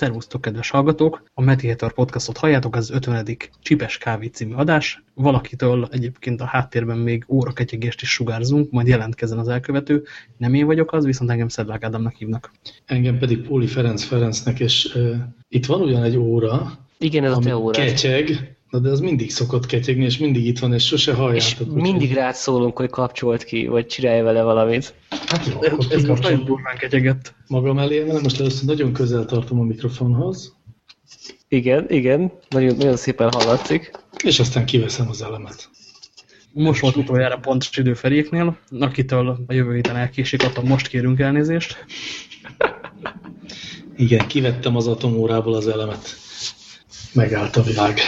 Szervusztok, kedves hallgatók! A Mediator podcastot halljátok, ez az 50. Csipes Kávé című adás. Valakitől egyébként a háttérben még óraketyegést is sugárzunk, majd jelentkezzen az elkövető. Nem én vagyok az, viszont engem Szedlák Ádámnak hívnak. Engem pedig Póli Ferenc Ferencnek, és uh, itt van ugyan egy óra, Igen, ez a te órád. kecseg, na de az mindig szokott ketyegni, és mindig itt van, és sose És halljátok. úgyhogy- mindig rád szólunk, hogy kapcsolt ki, vagy csinálj vele valamit. Hát jó, Ez, ez most nagyon durván ketyegett. magam elé, mert most először nagyon közel tartom a mikrofonhoz, Igen, igen, nagyon, nagyon szépen hallatszik. és aztán kiveszem az elemet. Most volt utoljára pontos idő Feréknél, akitől a jövő héten elkésik, attól most kérünk elnézést. Igen, kivettem az atomórából az elemet. Megállt a világ.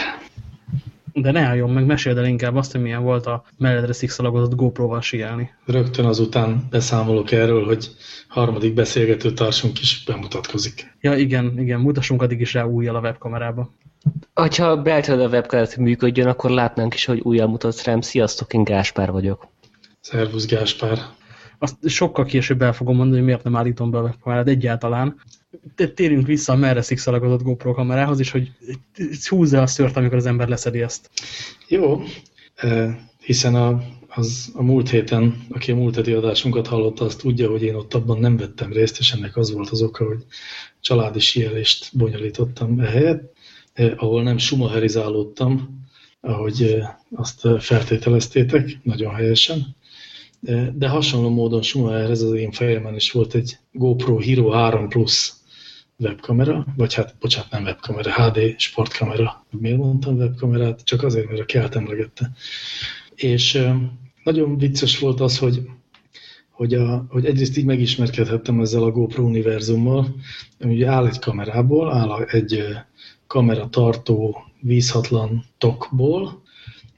De ne álljon meg, meséld el inkább azt, hogy milyen volt a melledre szikszalagozott GoPro-val síelni. Rögtön azután beszámolok erről, hogy harmadik beszélgető társunk is bemutatkozik. Ja igen, igen, mutassunk addig is rá újjal a webkamerába. Ha beállítod a webkamerát, működjön, akkor látnánk is, hogy újra mutatsz rám. Sziasztok, én Gáspár vagyok. Szervusz Gáspár. Azt sokkal később el fogom mondani, hogy miért nem állítom be a webkamerát egyáltalán. Térjünk vissza a merre szikszalagozott GoPro kamerához, és hogy húzza a szört, amikor az ember leszedi ezt. Jó, hiszen a, az, a múlt héten, aki a múlt heti adásunkat hallotta, azt tudja, hogy én ott abban nem vettem részt, és ennek az volt az oka, hogy családi síelést bonyolítottam ehelyett, eh, ahol nem sumaherizálódtam, ahogy eh, azt feltételeztétek, nagyon helyesen. De hasonló módon Schumacherhez az én fejemben is volt egy GoPro Hero 3 Plus webkamera, vagy hát, bocsánat, nem webkamera, HD sportkamera. Miért mondtam webkamerát? Csak azért, mert a kelt emlegette. És nagyon vicces volt az, hogy, hogy, a, hogy egyrészt így megismerkedhettem ezzel a GoPro univerzummal, ami ugye áll egy kamerából, áll egy ö, kamera tartó vízhatlan tokból,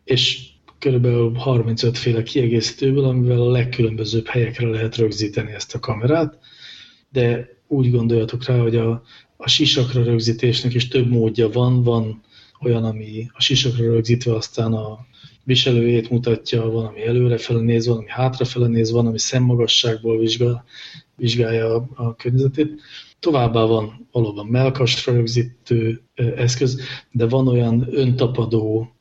és körülbelül 35 féle kiegészítőből, amivel a legkülönbözőbb helyekre lehet rögzíteni ezt a kamerát, de úgy gondoljatok rá, hogy a, a sisakra rögzítésnek is több módja van, van olyan, ami a sisakra rögzítve aztán a viselőjét mutatja, van, ami előrefele néz, van, ami hátrafele néz, van, ami szemmagasságból vizsgál, vizsgálja a, a környezetét. Továbbá van valóban melkasra rögzítő eszköz, de van olyan öntapadó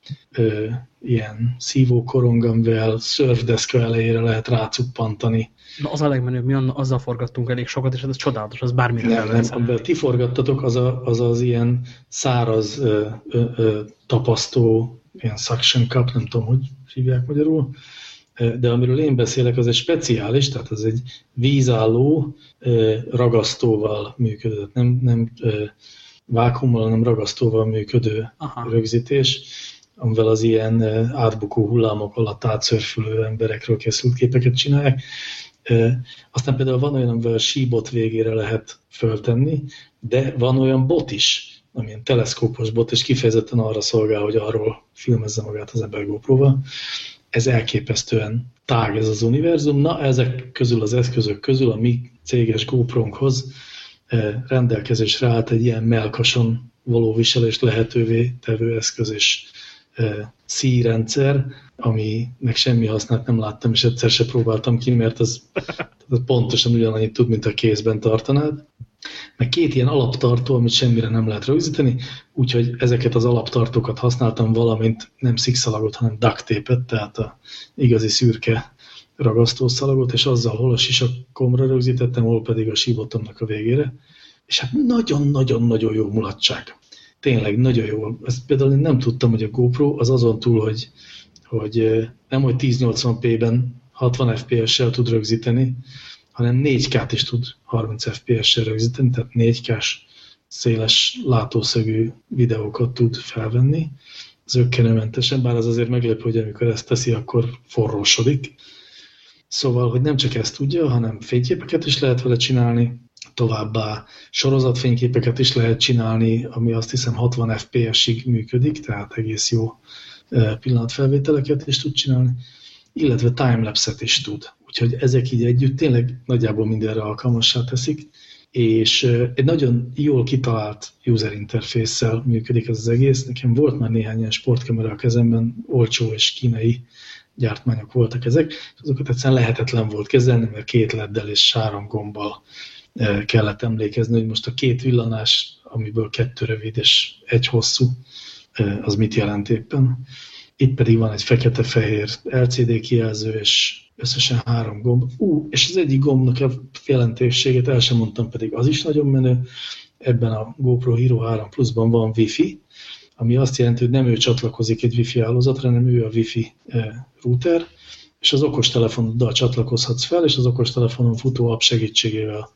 ilyen szívókorong, amivel szörfdeszka elejére lehet rácuppantani. Na, az a legmenőbb, mi anna- azzal forgattunk elég sokat, és ez csodálatos, az bármire Nem, nem, amivel ti forgattatok, az, a, az az ilyen száraz ö, ö, ö, tapasztó, ilyen suction cup, nem tudom, hogy hívják magyarul, de amiről én beszélek, az egy speciális, tehát az egy vízálló ragasztóval működő, nem, nem vákummal, hanem ragasztóval működő Aha. rögzítés, amivel az ilyen átbukó hullámok alatt átszörfülő emberekről készült képeket csinálják. Aztán például van olyan, amivel a síbot végére lehet föltenni, de van olyan bot is, amilyen teleszkópos bot, és kifejezetten arra szolgál, hogy arról filmezze magát az ember GoPro-val. Ez elképesztően tág ez az univerzum. Na, ezek közül az eszközök közül a mi céges eh, rendelkezésre állt egy ilyen melkason való viselést lehetővé tevő eszköz és eh, szírendszer, aminek semmi hasznát nem láttam, és egyszer se próbáltam ki, mert az, az pontosan ugyanannyit tud, mint a kézben tartanád. Meg két ilyen alaptartó, amit semmire nem lehet rögzíteni, úgyhogy ezeket az alaptartókat használtam, valamint nem szikszalagot, hanem duct tehát a igazi szürke ragasztószalagot, és azzal hol a sisakomra rögzítettem, hol pedig a síbotomnak a végére. És hát nagyon-nagyon-nagyon jó mulatság. Tényleg nagyon jó. Ezt például én nem tudtam, hogy a GoPro az azon túl, hogy, hogy nem hogy 1080p-ben 60 fps-sel tud rögzíteni, hanem 4K-t is tud 30 fps-sel rögzíteni, tehát 4K-s széles látószögű videókat tud felvenni, zöggenőmentesen, bár az azért meglepő, hogy amikor ezt teszi, akkor forrósodik. Szóval, hogy nem csak ezt tudja, hanem fényképeket is lehet vele csinálni, továbbá sorozatfényképeket is lehet csinálni, ami azt hiszem 60 fps-ig működik, tehát egész jó pillanatfelvételeket is tud csinálni, illetve timelapse-et is tud. Úgyhogy ezek így együtt tényleg nagyjából mindenre alkalmassá teszik, és egy nagyon jól kitalált user interfésszel működik ez az egész. Nekem volt már néhány ilyen sportkamera a kezemben, olcsó és kínai gyártmányok voltak ezek, és azokat egyszerűen lehetetlen volt kezelni, mert két leddel és három gombbal kellett emlékezni, hogy most a két villanás, amiből kettő rövid és egy hosszú, az mit jelent éppen. Itt pedig van egy fekete-fehér LCD kijelző, és összesen három gomb. Ú, és az egyik gombnak a jelentőségét el sem mondtam, pedig az is nagyon menő. Ebben a GoPro Hero 3 Plus-ban van Wi-Fi, ami azt jelenti, hogy nem ő csatlakozik egy Wi-Fi hálózatra, hanem ő a Wi-Fi router, és az okostelefonoddal csatlakozhatsz fel, és az okostelefonon futó app segítségével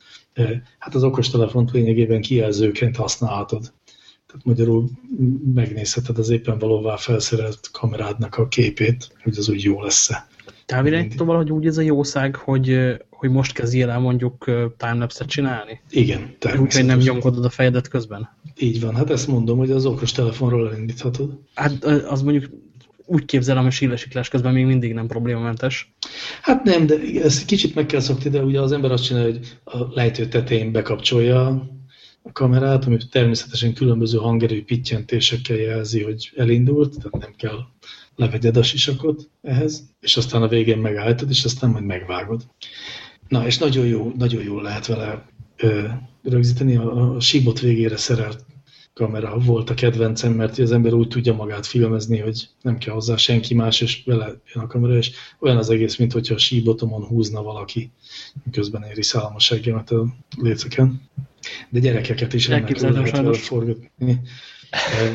hát az okostelefont lényegében kijelzőként használhatod. Tehát magyarul megnézheted az éppen valóvá felszerelt kamerádnak a képét, hogy az úgy jó lesz-e. Távirányító valahogy úgy ez a jószág, hogy, hogy most kezdjél el mondjuk timelapse-et csinálni? Igen, Úgyhogy nem nyomkodod a fejedet közben? Így van, hát ezt mondom, hogy az okos telefonról elindíthatod. Hát az mondjuk úgy képzelem, hogy sílesiklás közben még mindig nem problémamentes. Hát nem, de ezt kicsit meg kell szokni, de ugye az ember azt csinálja, hogy a lejtő tetején bekapcsolja a kamerát, ami természetesen különböző hangerő pittyentésekkel jelzi, hogy elindult, tehát nem kell levegyed a sisakot ehhez, és aztán a végén megállítod, és aztán majd megvágod. Na, és nagyon jó, nagyon jó lehet vele ö, rögzíteni. A, a síbot végére szerelt kamera volt a kedvencem, mert az ember úgy tudja magát filmezni, hogy nem kell hozzá senki más, és vele jön a kamera, és olyan az egész, mint hogyha a síbotomon húzna valaki, közben éri szállamosságjamat a léceken. De gyerekeket is ennek lehet forgatni.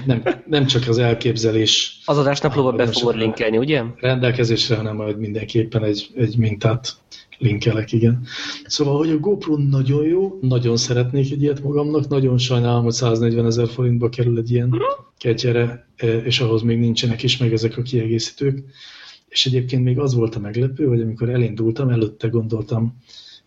Nem, nem csak az elképzelés. Az adásnaplóba be fogod linkelni, ugye? Rendelkezésre, hanem majd mindenképpen egy, egy mintát linkelek, igen. Szóval, hogy a GoPro nagyon jó, nagyon szeretnék egy ilyet magamnak, nagyon sajnálom, hogy 140 ezer forintba kerül egy ilyen ketyere, e, és ahhoz még nincsenek is meg ezek a kiegészítők. És egyébként még az volt a meglepő, hogy amikor elindultam, előtte gondoltam,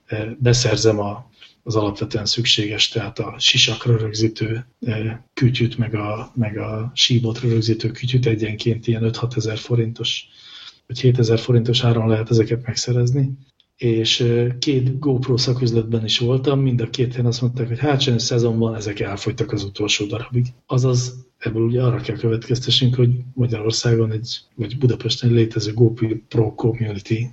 e, beszerzem a, az alapvetően szükséges, tehát a sisakra rögzítő e, kütyüt, meg a, meg a síbotra rögzítő kütyüt egyenként ilyen 5-6 ezer forintos vagy 7000 forintos áron lehet ezeket megszerezni és két GoPro szaküzletben is voltam, mind a két helyen azt mondták, hogy hát sajnos szezonban ezek elfogytak az utolsó darabig. Azaz ebből ugye arra kell következtessünk, hogy Magyarországon egy, vagy Budapesten létező GoPro community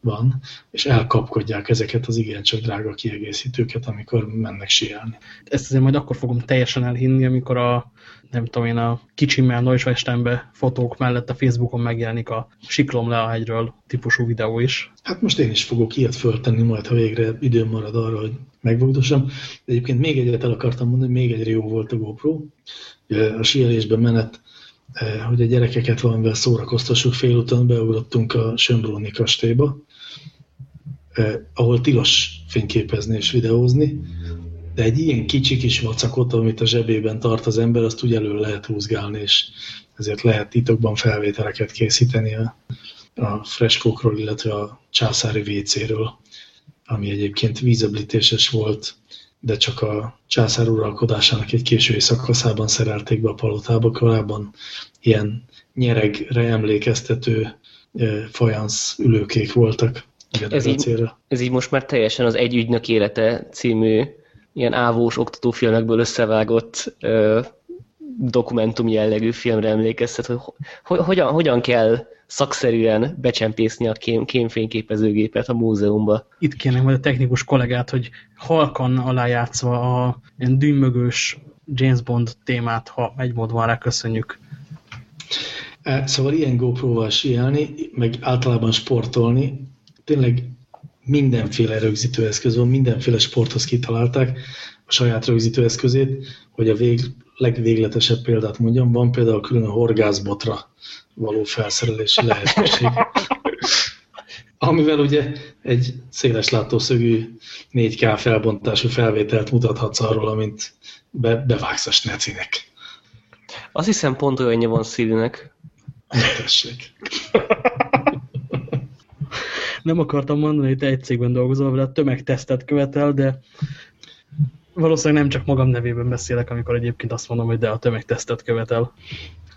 van, és elkapkodják ezeket az igencsak drága kiegészítőket, amikor mennek síelni. Ezt azért majd akkor fogom teljesen elhinni, amikor a, nem tudom én, a kicsimmel Neuschwestenbe fotók mellett a Facebookon megjelenik a siklom le a hegyről típusú videó is. Hát most én is fogok ilyet föltenni majd, ha végre időm marad arra, hogy megvogdossam. Egyébként még egyet el akartam mondani, még egyre jó volt a GoPro. A síelésben menet eh, hogy a gyerekeket valamivel szórakoztassuk, félúton beugrottunk a Sönbróni kastélyba, eh, ahol tilos fényképezni és videózni, de egy ilyen kicsi kis vacakot, amit a zsebében tart az ember, azt úgy elő lehet húzgálni, és ezért lehet titokban felvételeket készíteni a, a freskókról, illetve a császári WC-ről, ami egyébként vízöblítéses volt, de csak a császár uralkodásának egy késői szakaszában szerelték be a palotába, korábban ilyen nyeregre emlékeztető fajansz ülőkék voltak. Ez így, ez így most már teljesen az Egy ügynök élete című ilyen ávós oktatófilmekből összevágott ö, dokumentum jellegű filmre emlékeztet, hogy ho hogyan, hogyan kell szakszerűen becsempészni a kém, kémfényképezőgépet a múzeumba. Itt kéne majd a technikus kollégát, hogy halkan alájátszva a ilyen dűmögős James Bond témát, ha egy mód van rá, köszönjük. Szóval ilyen GoPro-val síelni, meg általában sportolni, tényleg mindenféle rögzítőeszköz van, mindenféle sporthoz kitalálták a saját rögzítőeszközét, hogy a vég, legvégletesebb példát mondjam, van például külön a horgászbotra való felszerelési lehetőség. Amivel ugye egy széles látószögű 4K felbontású felvételt mutathatsz arról, amint be, bevágsz a snecinek. Azt hiszem pont olyanja van Szilinek. Tessék. Nem akartam mondani, hogy te egy cégben dolgozol, de a tömegtesztet követel, de valószínűleg nem csak magam nevében beszélek, amikor egyébként azt mondom, hogy de a tömegtesztet követel.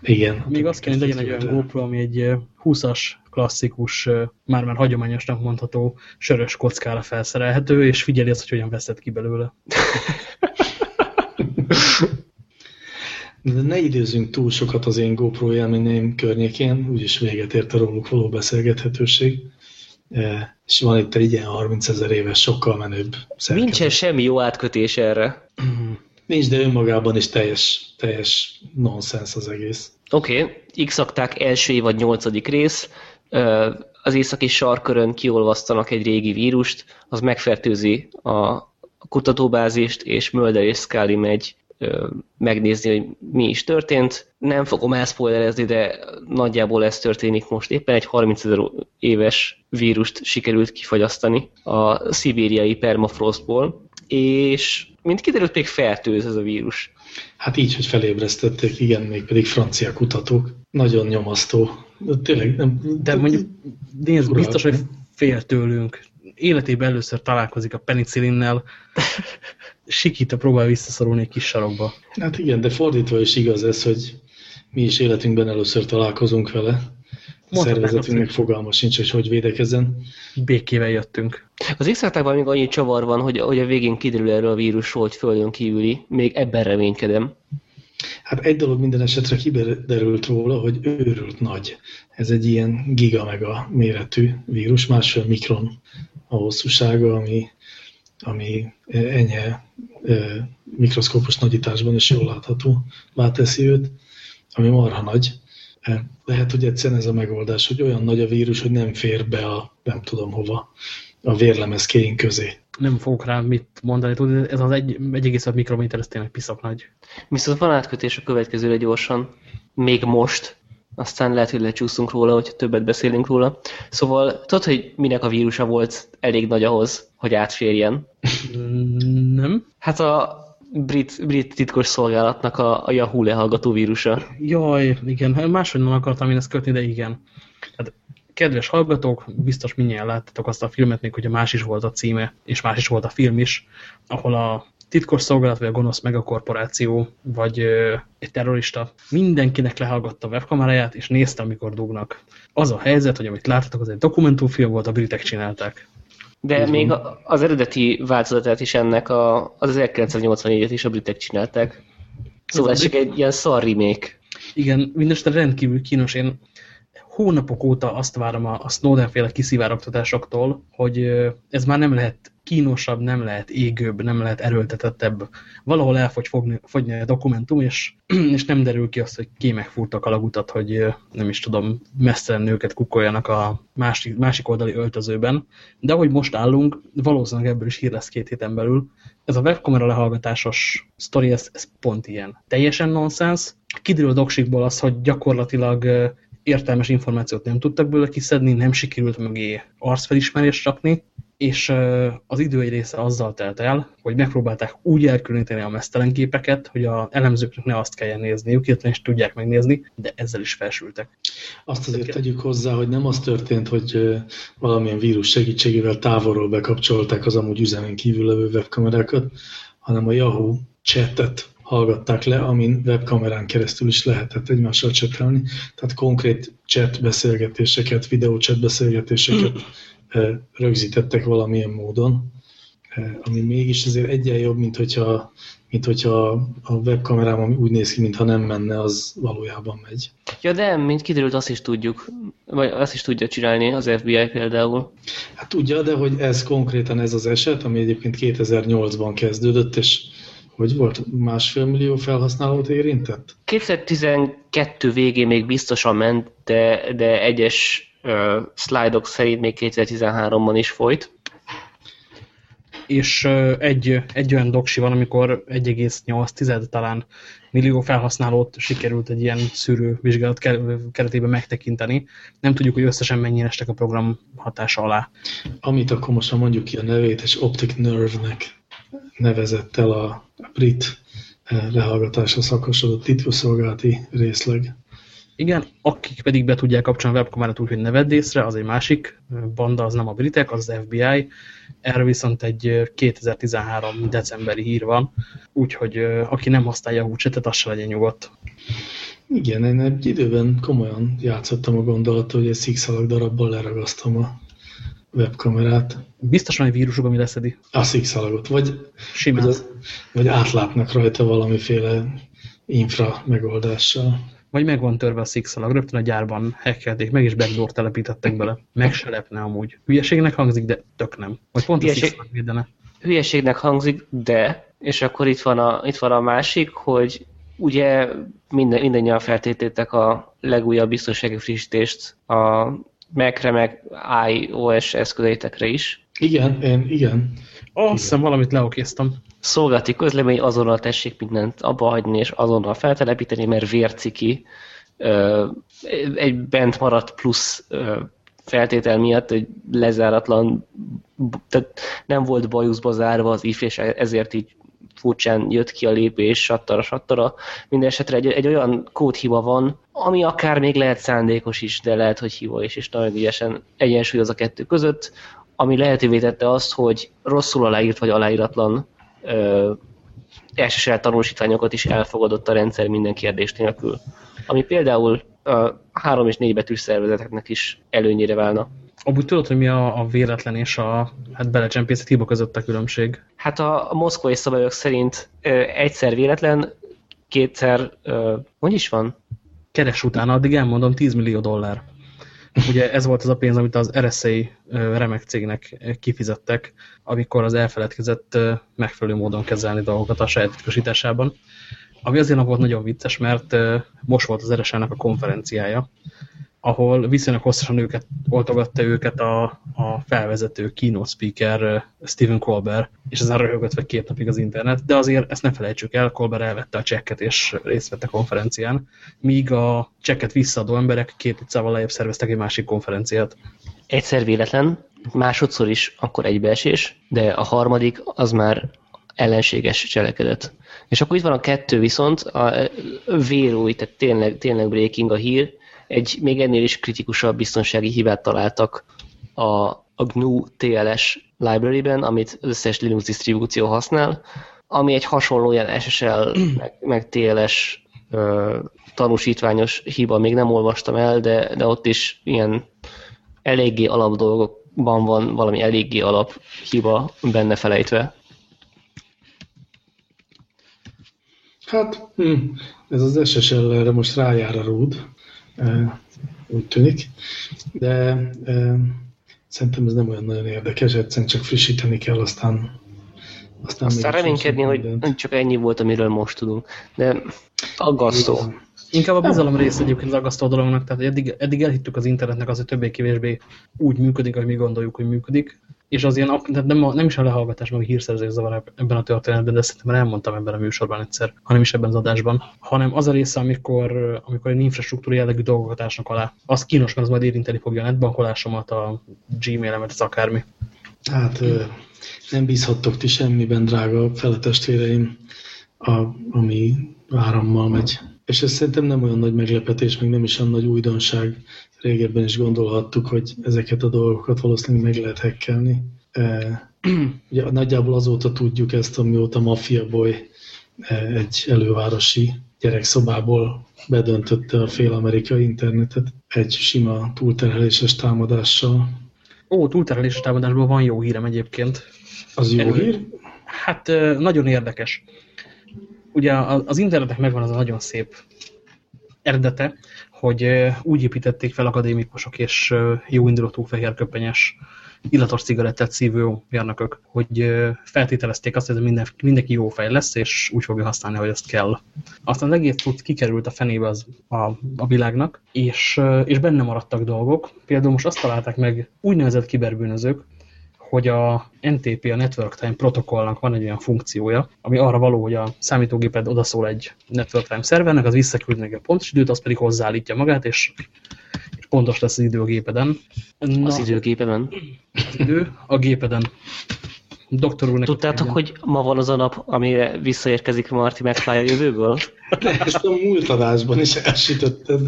Igen. Még azt kell, hogy legyen egy olyan GoPro, ami egy 20-as klasszikus, már-már hagyományosnak mondható sörös kockára felszerelhető, és figyeli azt, hogy hogyan veszed ki belőle. De ne időzünk túl sokat az én GoPro élményeim környékén, úgyis véget ért a róluk való beszélgethetőség. És van itt egy ilyen 30 ezer éves, sokkal menőbb szerkezet. Nincsen semmi jó átkötés erre. Nincs, de önmagában is teljes, teljes nonsens az egész. Oké, okay. X-akták első évad nyolcadik rész, az északi sarkörön kiolvasztanak egy régi vírust, az megfertőzi a kutatóbázist, és Mulder és Scully megy megnézni, hogy mi is történt. Nem fogom elszpoilerezni, de nagyjából ez történik most. Éppen egy 30 ezer éves vírust sikerült kifagyasztani a szibériai permafrostból, és mint kiderült, még fertőz ez a vírus. Hát így, hogy felébresztették, igen, még pedig francia kutatók. Nagyon nyomasztó. De tényleg nem... De mondjuk, nézd, biztos, hogy fél tőlünk. Életében először találkozik a penicillinnel, sikít a próbál visszaszorulni egy kis sarokba. Hát igen, de fordítva is igaz ez, hogy mi is életünkben először találkozunk vele. A szervezetünknek fogalma sincs, hogy hogy védekezzen. Békével jöttünk. Az x még annyi csavar van, hogy, hogy a végén kiderül erről a vírusról, hogy földön kívüli. Még ebben reménykedem. Hát egy dolog minden esetre kiderült róla, hogy őrült nagy. Ez egy ilyen giga mega méretű vírus, másfél mikron a hosszúsága, ami, ami ennyi mikroszkópos nagyításban is jól látható, teszi őt, ami marha nagy. Lehet, hogy egyszerűen ez a megoldás, hogy olyan nagy a vírus, hogy nem fér be a nem tudom hova, a vérlemezkéink közé. Nem fogok rá mit mondani, tudod, ez az 1,5 mikrométer, ez tényleg piszak nagy. Viszont van átkötés a következőre gyorsan, még most, aztán lehet, hogy lecsúszunk róla, hogyha többet beszélünk róla. Szóval tudod, hogy minek a vírusa volt elég nagy ahhoz, hogy átférjen? Nem. Hát a brit, brit titkos szolgálatnak a, a Yahoo lehallgató vírusa. Jaj, igen, máshogy nem akartam én ezt kötni, de igen. Hát, kedves hallgatók, biztos mindjárt láttatok azt a filmet, még hogyha más is volt a címe, és más is volt a film is, ahol a titkos szolgálat, vagy a gonosz megakorporáció, vagy ö, egy terrorista mindenkinek lehallgatta a webkameráját, és nézte, amikor dugnak. Az a helyzet, hogy amit láttatok, az egy dokumentumfilm volt, a britek csinálták. De Ez még van. az eredeti változatát is ennek a, az 1984-et is a britek csinálták. Szóval ez, csak egy ilyen szar remake. Igen, mindesetre rendkívül kínos. Én hónapok óta azt várom a, a Snowden-féle kiszivárogtatásoktól, hogy ez már nem lehet kínosabb, nem lehet égőbb, nem lehet erőltetettebb. Valahol el fog fogni, a dokumentum, és, és nem derül ki azt, hogy kémek fúrtak a lagutat, hogy nem is tudom, messzelen nőket kukoljanak a másik, másik oldali öltözőben. De ahogy most állunk, valószínűleg ebből is hír lesz két héten belül. Ez a webkamera lehallgatásos sztori, ez, ez pont ilyen. Teljesen nonsens. Kiderül a doksikból az, hogy gyakorlatilag értelmes információt nem tudtak belőle kiszedni, nem sikerült mögé arcfelismerést rakni, és az idő egy része azzal telt el, hogy megpróbálták úgy elkülöníteni a mesztelen képeket, hogy a elemzőknek ne azt kelljen nézniük, illetve is tudják megnézni, de ezzel is felsültek. Azt azért tegyük hozzá, hogy nem az történt, hogy valamilyen vírus segítségével távolról bekapcsolták az amúgy üzemen kívül levő webkamerákat, hanem a Yahoo chatet hallgatták le, amin webkamerán keresztül is lehetett egymással csetelni. Tehát konkrét chat beszélgetéseket, videóchat beszélgetéseket rögzítettek valamilyen módon, ami mégis azért egyen jobb, mint hogyha, mint hogyha a webkamerám, ami úgy néz ki, mintha nem menne, az valójában megy. Ja, de mint kiderült, azt is tudjuk, vagy azt is tudja csinálni az FBI például. Hát tudja, de hogy ez konkrétan ez az eset, ami egyébként 2008-ban kezdődött, és hogy volt másfél millió felhasználót érintett? 2012 végén még biztosan ment, de, de egyes uh, szlájdok szerint még 2013-ban is folyt. És uh, egy, egy olyan doksi van, amikor 1,8 talán millió felhasználót sikerült egy ilyen szűrő vizsgálat keretében megtekinteni. Nem tudjuk, hogy összesen mennyire estek a program hatása alá. Amit akkor most mondjuk ki a nevét, és Optic Nerve-nek nevezett el a brit eh, lehallgatásra szakosodott titkosszolgálati részleg. Igen, akik pedig be tudják kapcsolni a webkamerát úgy, hogy ne vedd észre, az egy másik banda, az nem a britek, az az FBI. Erre viszont egy 2013 decemberi hír van, úgyhogy aki nem használja a húcsetet, az se legyen nyugodt. Igen, én egy időben komolyan játszottam a gondolat, hogy egy szikszalag darabból leragasztom a webkamerát. Biztos van egy vírusok, ami leszedi. A szikszalagot, vagy, vagy, az, vagy átlátnak rajta valamiféle infra megoldással. Vagy meg van törve a szikszalag, rögtön a gyárban hackelték meg, és backdoor telepítettek bele. Meg se lepne amúgy. Hülyeségnek hangzik, de tök nem. Vagy pont Hülyeség... a szikszalag védene. Hülyeségnek hangzik, de, és akkor itt van a, itt van a másik, hogy ugye minden, mindannyian feltététek a legújabb biztonsági frissítést a Mac-re, meg iOS eszközeitekre is. Igen, én, igen. Azt hiszem valamit leokéztam. Szolgálati közlemény, azonnal tessék mindent abba hagyni, és azonnal feltelepíteni, mert vérciki egy bent maradt plusz feltétel miatt, hogy lezáratlan, tehát nem volt bajuszba zárva az if, és ezért így furcsán jött ki a lépés, sattara, sattara. Mindenesetre egy, egy olyan kódhiba van, ami akár még lehet szándékos is, de lehet, hogy hiba is, és nagyon ügyesen egyensúlyoz a kettő között, ami lehetővé tette azt, hogy rosszul aláírt vagy aláíratlan SSL tanúsítványokat is elfogadott a rendszer minden kérdés nélkül. Ami például a három és négy betűs szervezeteknek is előnyére válna. Amúgy tudod, hogy mi a, a véletlen és a hát belecsempészet hiba között a különbség? Hát a, a moszkvai szabályok szerint ö, egyszer véletlen, kétszer, ö, hogy is van? Keres utána, addig elmondom 10 millió dollár. Ugye ez volt az a pénz, amit az RSA remek cégnek kifizettek, amikor az elfeledkezett megfelelő módon kezelni dolgokat a saját titkosításában. Ami azért volt nagyon vicces, mert most volt az RSA-nak a konferenciája, ahol viszonylag hosszasan őket, oltogatta őket a, a felvezető keynote speaker Stephen Colbert, és ezen röhögött két napig az internet, de azért ezt ne felejtsük el, Colbert elvette a csekket és részt vett a konferencián, míg a csekket visszaadó emberek két utcával lejjebb szerveztek egy másik konferenciát. Egyszer véletlen, másodszor is akkor egybeesés, de a harmadik az már ellenséges cselekedet. És akkor itt van a kettő viszont, a vérúj, tehát tényleg, tényleg breaking a hír, egy még ennél is kritikusabb biztonsági hibát találtak a, a GNU TLS library-ben, amit az összes Linux disztribúció használ, ami egy hasonló ilyen SSL meg, meg TLS ö, tanúsítványos hiba, még nem olvastam el, de, de ott is ilyen eléggé alap dolgokban van valami eléggé alap hiba benne felejtve. Hát, hm, ez az SSL-re most rájár a rúd úgy tűnik. De szerintem ez nem olyan nagyon érdekes, egyszerűen csak frissíteni kell, aztán aztán, aztán reménykedni, hogy csak ennyi volt, amiről most tudunk. De aggasztó. Inkább a bizalom rész egyébként az aggasztó dolognak, tehát eddig, eddig elhittük az internetnek az, hogy többé-kevésbé úgy működik, ahogy mi gondoljuk, hogy működik, és az ilyen, tehát nem, nem is a lehallgatás, meg a hírszerzés zavar ebben a történetben, de szerintem elmondtam ebben a műsorban egyszer, hanem is ebben az adásban, hanem az a része, amikor, amikor egy infrastruktúra jellegű dolgokat ásnak alá. Az kínos, mert az majd érinteni fogja a netbankolásomat, a Gmail-emet, az akármi. Hát nem bízhattok ti semmiben, drága feletestvéreim, a, ami árammal megy. És ez szerintem nem olyan nagy meglepetés, még nem is olyan nagy újdonság. Régebben is gondolhattuk, hogy ezeket a dolgokat valószínűleg meg lehet hekkelni. E, ugye nagyjából azóta tudjuk ezt, amióta Mafia Boy e, egy elővárosi gyerekszobából bedöntötte a fél amerikai internetet egy sima túlterheléses támadással. Ó, túlterheléses támadásból van jó hírem egyébként. Az jó hír? Hát nagyon érdekes ugye az internetnek megvan az a nagyon szép eredete, hogy úgy építették fel akadémikusok és jó indulatú fehérköpenyes illatos cigarettát szívő mérnökök, hogy feltételezték azt, hogy minden, mindenki jó fej lesz, és úgy fogja használni, hogy azt kell. Aztán az egész tud kikerült a fenébe az, a, a világnak, és, és benne maradtak dolgok. Például most azt találták meg úgynevezett kiberbűnözők, hogy a NTP, a Network Time protokollnak van egy olyan funkciója, ami arra való, hogy a számítógéped odaszól egy Network Time szervernek, az visszaküld neki a pontos időt, az pedig hozzáállítja magát, és, és pontos lesz az idő a gépeden. Na, az idő a gépeden? Az idő a gépeden. Doktor úr Tudtátok, hogy ma van az a nap, amire visszaérkezik Marty McFly a jövőből? De ezt a múlt adásban is elsütötted.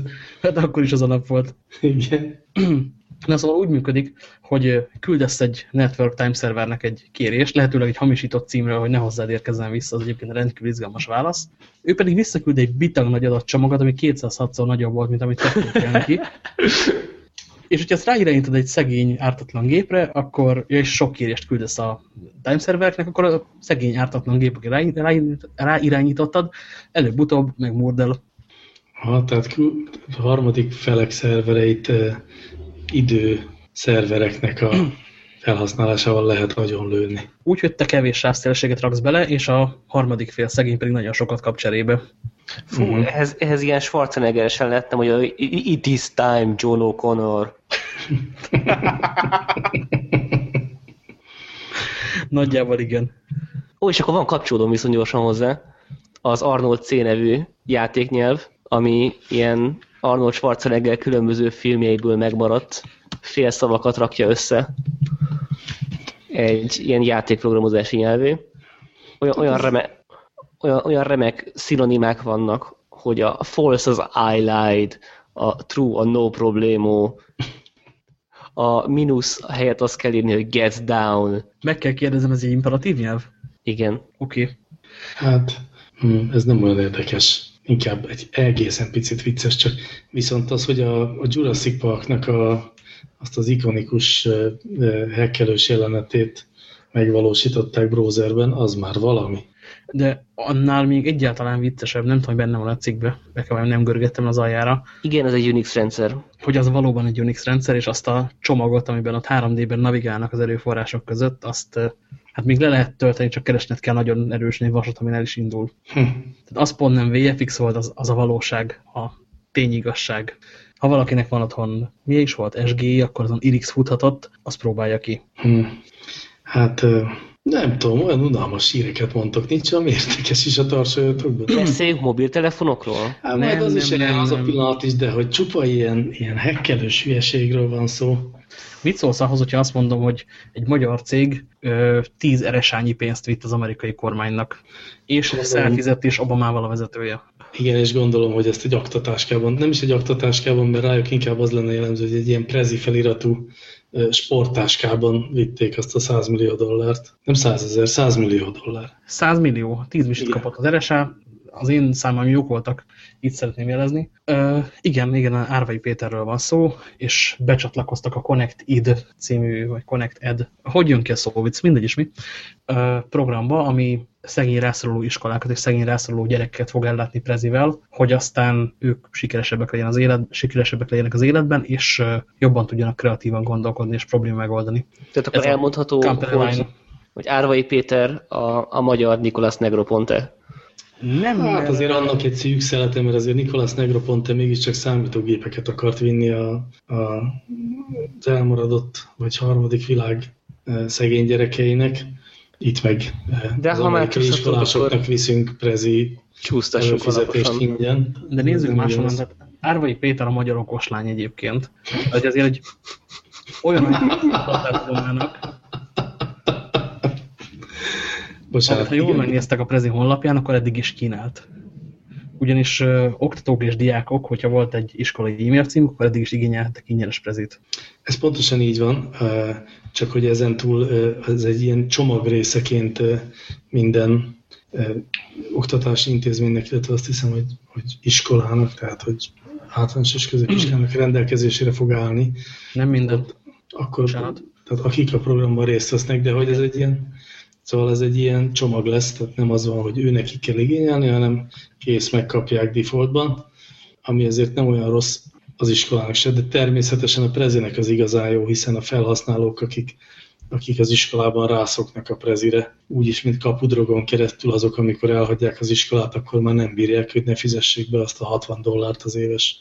Hát akkor is az a nap volt. Igen. Na szóval úgy működik, hogy küldesz egy Network Time szervernek egy kérést, lehetőleg egy hamisított címről, hogy ne hozzád érkezzen vissza, az egyébként rendkívül izgalmas válasz. Ő pedig visszaküld egy bitag nagy adatcsomagot, ami 206-szor nagyobb volt, mint amit te neki. És hogyha ezt ráirányítod egy szegény, ártatlan gépre, akkor, ja, és sok kérést küldesz a time servereknek, akkor a szegény, ártatlan gép, aki ráirányítottad, előbb-utóbb megmúrd el. Ha, tehát a harmadik felek szervereit idő szervereknek a felhasználásával lehet nagyon lőni. Úgy, hogy te kevés sávszélességet raksz bele, és a harmadik fél szegény pedig nagyon sokat kap cserébe. Fú, mhm. -huh. ehhez, ehhez ilyen Schwarzeneggeresen lettem, hogy a, it is time, John O'Connor. Nagyjából igen. Ó, és akkor van kapcsolódom viszont gyorsan hozzá. Az Arnold C nevű játéknyelv, ami ilyen Arnold Schwarzenegger különböző filmjeiből megmaradt félszavakat rakja össze egy ilyen játékprogramozási nyelvé. Olyan, olyan, reme, olyan, olyan remek szinonimák vannak, hogy a false az I lied, a true a no problemo, a mínusz helyett azt kell írni, hogy get down. Meg kell kérdezem, ez egy imperatív nyelv? Igen. Oké. Okay. Hát, hm, ez nem olyan érdekes. Inkább egy egészen picit vicces, csak viszont az, hogy a, a Jurassic Parknak a, azt az ikonikus hekkelős jelenetét megvalósították browserben, az már valami. De annál még egyáltalán viccesebb, nem tudom, hogy benne van a cikkbe, nekem nem görgettem az aljára. Igen, ez egy Unix rendszer. Hogy az valóban egy Unix rendszer, és azt a csomagot, amiben a 3D-ben navigálnak az erőforrások között, azt hát még le lehet tölteni, csak keresned kell nagyon erős vasat, amin el is indul. Hm. Tehát az pont nem VFX volt, az, az a valóság, a tényigasság. Ha valakinek van otthon, mi is volt, SGI, akkor azon IRIX futhatott, azt próbálja ki. Hm. Hát nem tudom, olyan unalmas híreket mondtok, nincs ami értékes is a tartsajatokban. Beszéljünk mobiltelefonokról? Hát majd az nem, is nem, az a pillanat is, de hogy csupa ilyen, ilyen hekkelős hülyeségről van szó. Mit szólsz ahhoz, hogyha azt mondom, hogy egy magyar cég ö, 10 eresányi pénzt vitt az amerikai kormánynak, és elfizett és Obamával a vezetője? Igen, és gondolom, hogy ezt egy aktatáskában, nem is egy aktatáskában, mert rájuk inkább az lenne jellemző, hogy egy ilyen prezi feliratú sporttáskában vitték azt a 100 millió dollárt. Nem 100 ezer, 100 millió dollár. 100 millió, 10 visit kapott az RSA, az én számom jók voltak, itt szeretném jelezni. Uh, igen, igen, Árvai Péterről van szó, és becsatlakoztak a Connect ID című, vagy Connect Ed, hogy jön ki a szó, vicc, mindegy is mi, uh, programba, ami szegény rászoruló iskolákat és szegény rászoruló gyerekeket fog ellátni prezivel, hogy aztán ők sikeresebbek, legyen az élet, sikeresebbek legyenek az életben, és jobban tudjanak kreatívan gondolkodni és probléma megoldani. Tehát akkor Ez elmondható, hogy, hogy Árvai Péter a, a magyar Nikolas Negroponte. Nem, hát azért annak egy szűk szelete, mert azért Nikolas Negroponte mégiscsak számítógépeket akart vinni a, a, az elmaradott vagy harmadik világ e, szegény gyerekeinek. Itt meg e, De ha már iskolásoknak viszünk prezi fizetést ingyen. De nézzük máshonnan, tehát Árvai Péter a magyar okoslány egyébként. Hogy azért egy olyan, hogy Bocsánat. Ha jól megnéztek a Prezi honlapján, akkor eddig is kínált. Ugyanis ö, oktatók és diákok, hogyha volt egy iskolai e-mail cím, akkor eddig is igényeltek ingyenes prezit. Ez pontosan így van, csak hogy ezen túl ez egy ilyen csomagrészeként minden oktatási intézménynek, illetve azt hiszem, hogy, hogy iskolának, tehát hogy általános és középiskának rendelkezésére fog állni. Nem minden. Akkor, tehát akik a programban részt vesznek, de hogy ez egy ilyen Szóval ez egy ilyen csomag lesz, tehát nem az van, hogy ő neki kell igényelni, hanem kész megkapják defaultban, ami ezért nem olyan rossz az iskolának se, de természetesen a prezinek az igazán jó, hiszen a felhasználók, akik, akik az iskolában rászoknak a prezire, úgyis, mint kapudrogon keresztül azok, amikor elhagyják az iskolát, akkor már nem bírják, hogy ne fizessék be azt a 60 dollárt az éves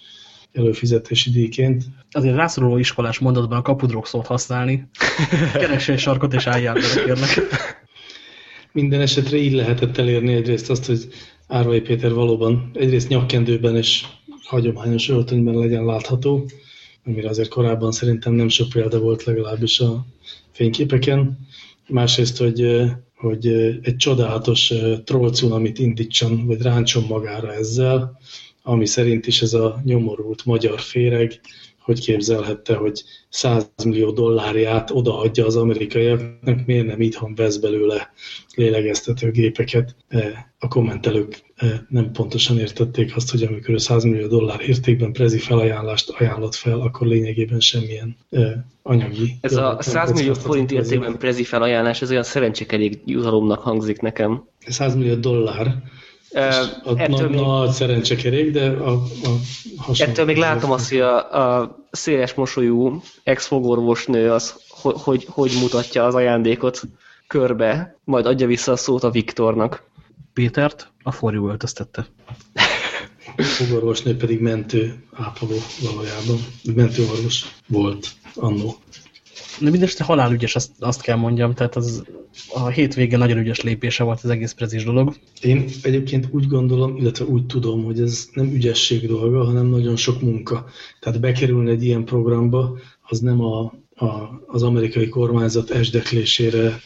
előfizetési díjként. Azért rászoruló iskolás mondatban a kapudrog szót használni. Keressél sarkot és álljál kérlek. Minden esetre így lehetett elérni egyrészt azt, hogy Árvai Péter valóban egyrészt nyakkendőben és hagyományos öltönyben legyen látható, amire azért korábban szerintem nem sok példa volt legalábbis a fényképeken. Másrészt, hogy, hogy egy csodálatos trollcunamit indítson, vagy ráncson magára ezzel, ami szerint is ez a nyomorult magyar féreg hogy képzelhette, hogy 100 millió dollárját odaadja az amerikaiaknak, miért nem itthon vesz belőle lélegeztető gépeket. E, a kommentelők e, nem pontosan értették azt, hogy amikor 100 millió dollár értékben prezi felajánlást ajánlott fel, akkor lényegében semmilyen e, anyagi... Ez a 100 millió forint értékben prezi felajánlás, ez olyan szerencsékelék jutalomnak hangzik nekem. 100 millió dollár, a ettől nagy, még, nagy szerencsekerék, de a, a Ettől még látom azt, hogy a, a széles mosolyú ex-fogorvosnő az, hogy, hogy, hogy mutatja az ajándékot körbe, majd adja vissza a szót a Viktornak. Pétert a forjú öltöztette. Fogorvosnő pedig mentő ápoló valójában, mentőorvos volt annó. De mindesetre halálügyes, azt, azt kell mondjam, tehát az a hétvége nagyon ügyes lépése volt az egész prezis dolog. Én egyébként úgy gondolom, illetve úgy tudom, hogy ez nem ügyesség dolga, hanem nagyon sok munka. Tehát bekerülni egy ilyen programba, az nem a, a, az amerikai kormányzat esdeklésére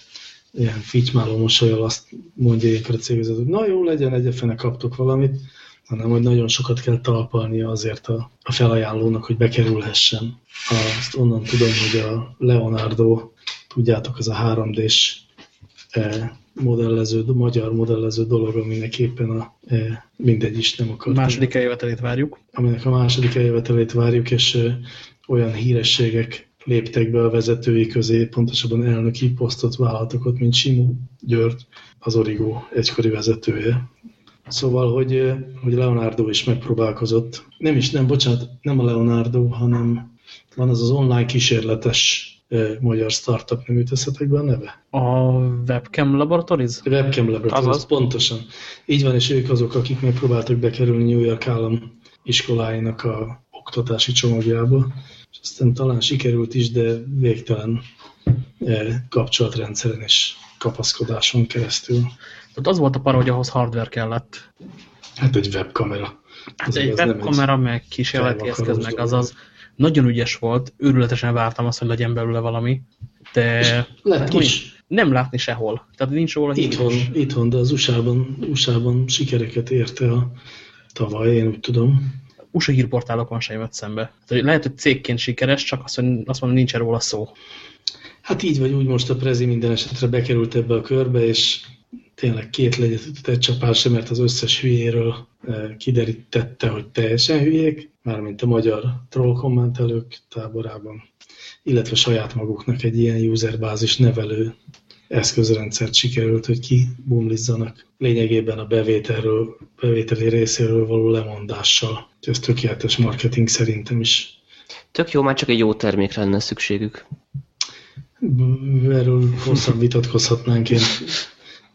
ilyen fitymáló mosolyal azt mondja ilyenkor a cégvezet, hogy na jó legyen, egyefene kaptok valamit, hanem hogy nagyon sokat kell talpalnia azért a, a felajánlónak, hogy bekerülhessen. Azt onnan tudom, hogy a Leonardo, tudjátok, az a 3D-s e, modellező, magyar modellező dolog, aminek éppen a e, mindegy is nem akar. Második eljövetelét várjuk. Aminek a második eljövetelét várjuk, és e, olyan hírességek léptek be a vezetői közé, pontosabban elnöki posztot vállaltak ott, mint Simu György, az Origo egykori vezetője. Szóval, hogy, hogy Leonardo is megpróbálkozott. Nem is, nem, bocsánat, nem a Leonardo, hanem van az az online kísérletes magyar startup, nem üteszetek be a neve? A Webcam Laboratories? Webcam Laboratories, Azaz. pontosan. Így van, és ők azok, akik megpróbáltak bekerülni New York állam iskoláinak a oktatási csomagjába, és aztán talán sikerült is, de végtelen kapcsolatrendszeren és kapaszkodáson keresztül. Tehát az volt a para, hogy ahhoz hardware kellett. Hát egy webkamera. Hát egy webkamera, egy meg kísérleti eszköz, meg azaz. Nagyon ügyes volt, őrületesen vártam azt, hogy legyen belőle valami, de lett is. nem látni sehol. Tehát nincs róla itthon, itthon, de az USA-ban USA sikereket érte a tavaly, én úgy tudom. USA hírportálokon sem jött szembe. Tehát lehet, hogy cégként sikeres, csak azt, hogy azt mondom, nincs róla szó. Hát így vagy úgy most a Prezi minden esetre bekerült ebbe a körbe, és tényleg két legyet egy csapás sem, mert az összes hülyéről e, kiderítette, hogy teljesen hülyék, mármint a magyar troll kommentelők táborában, illetve saját maguknak egy ilyen userbázis nevelő eszközrendszert sikerült, hogy kibumlizzanak lényegében a bevételről, bevételi részéről való lemondással. Ez tökéletes marketing szerintem is. Tök jó, már csak egy jó termékre lenne szükségük. Erről hosszan vitatkozhatnánk, én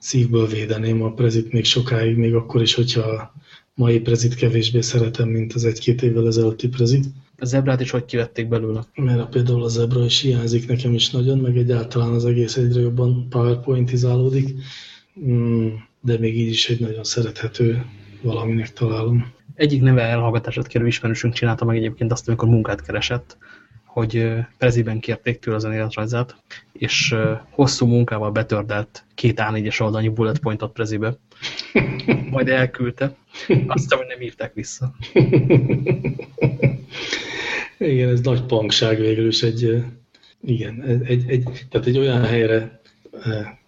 szívből védeném a prezit még sokáig, még akkor is, hogyha a mai prezit kevésbé szeretem, mint az egy-két évvel ezelőtti prezit. A zebrát is hogy kivették belőle? Mert például a zebra is hiányzik nekem is nagyon, meg egyáltalán az egész egyre jobban powerpointizálódik, mm, de még így is egy nagyon szerethető valaminek találom. Egyik neve elhallgatását kérő ismerősünk csinálta meg egyébként azt, amikor munkát keresett, hogy preziben kérték tőle az önéletrajzát, és hosszú munkával betördelt két A4-es oldalnyi bullet pointot prezibe. Majd elküldte. Aztán, hogy nem írták vissza. Igen, ez nagy pangság végül is egy, igen, egy, egy, tehát egy olyan helyre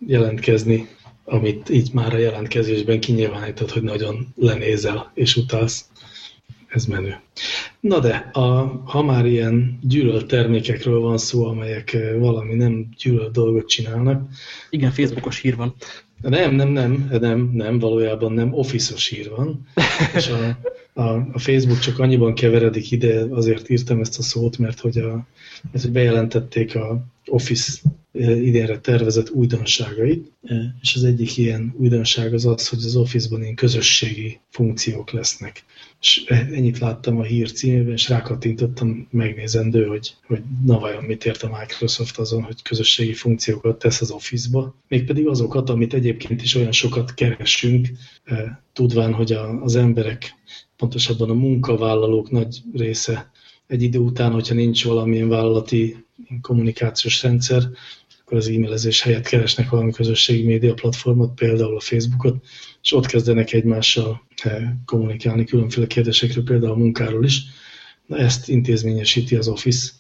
jelentkezni, amit így már a jelentkezésben kinyilvánítod, hogy nagyon lenézel és utálsz. Ez menő. Na de, a, ha már ilyen gyűlölt termékekről van szó, amelyek eh, valami nem gyűlölt dolgot csinálnak. Igen, Facebookos hír van. Nem, nem, nem, nem, nem, valójában nem, office hír van. És a, a, a Facebook csak annyiban keveredik ide, azért írtam ezt a szót, mert hogy, a, mert, hogy bejelentették a Office eh, idénre tervezett újdonságait, eh, és az egyik ilyen újdonság az az, hogy az Office-ban ilyen közösségi funkciók lesznek és ennyit láttam a hír címében, és rákattintottam megnézendő, hogy, hogy na vajon mit ért a Microsoft azon, hogy közösségi funkciókat tesz az Office-ba. Mégpedig azokat, amit egyébként is olyan sokat keresünk, eh, tudván, hogy a, az emberek, pontosabban a munkavállalók nagy része egy idő után, hogyha nincs valamilyen vállalati kommunikációs rendszer, akkor az e-mailezés helyett keresnek valami közösségi média platformot, például a Facebookot, és ott kezdenek egymással eh, kommunikálni különféle kérdésekről, például a munkáról is. Na, ezt intézményesíti az Office.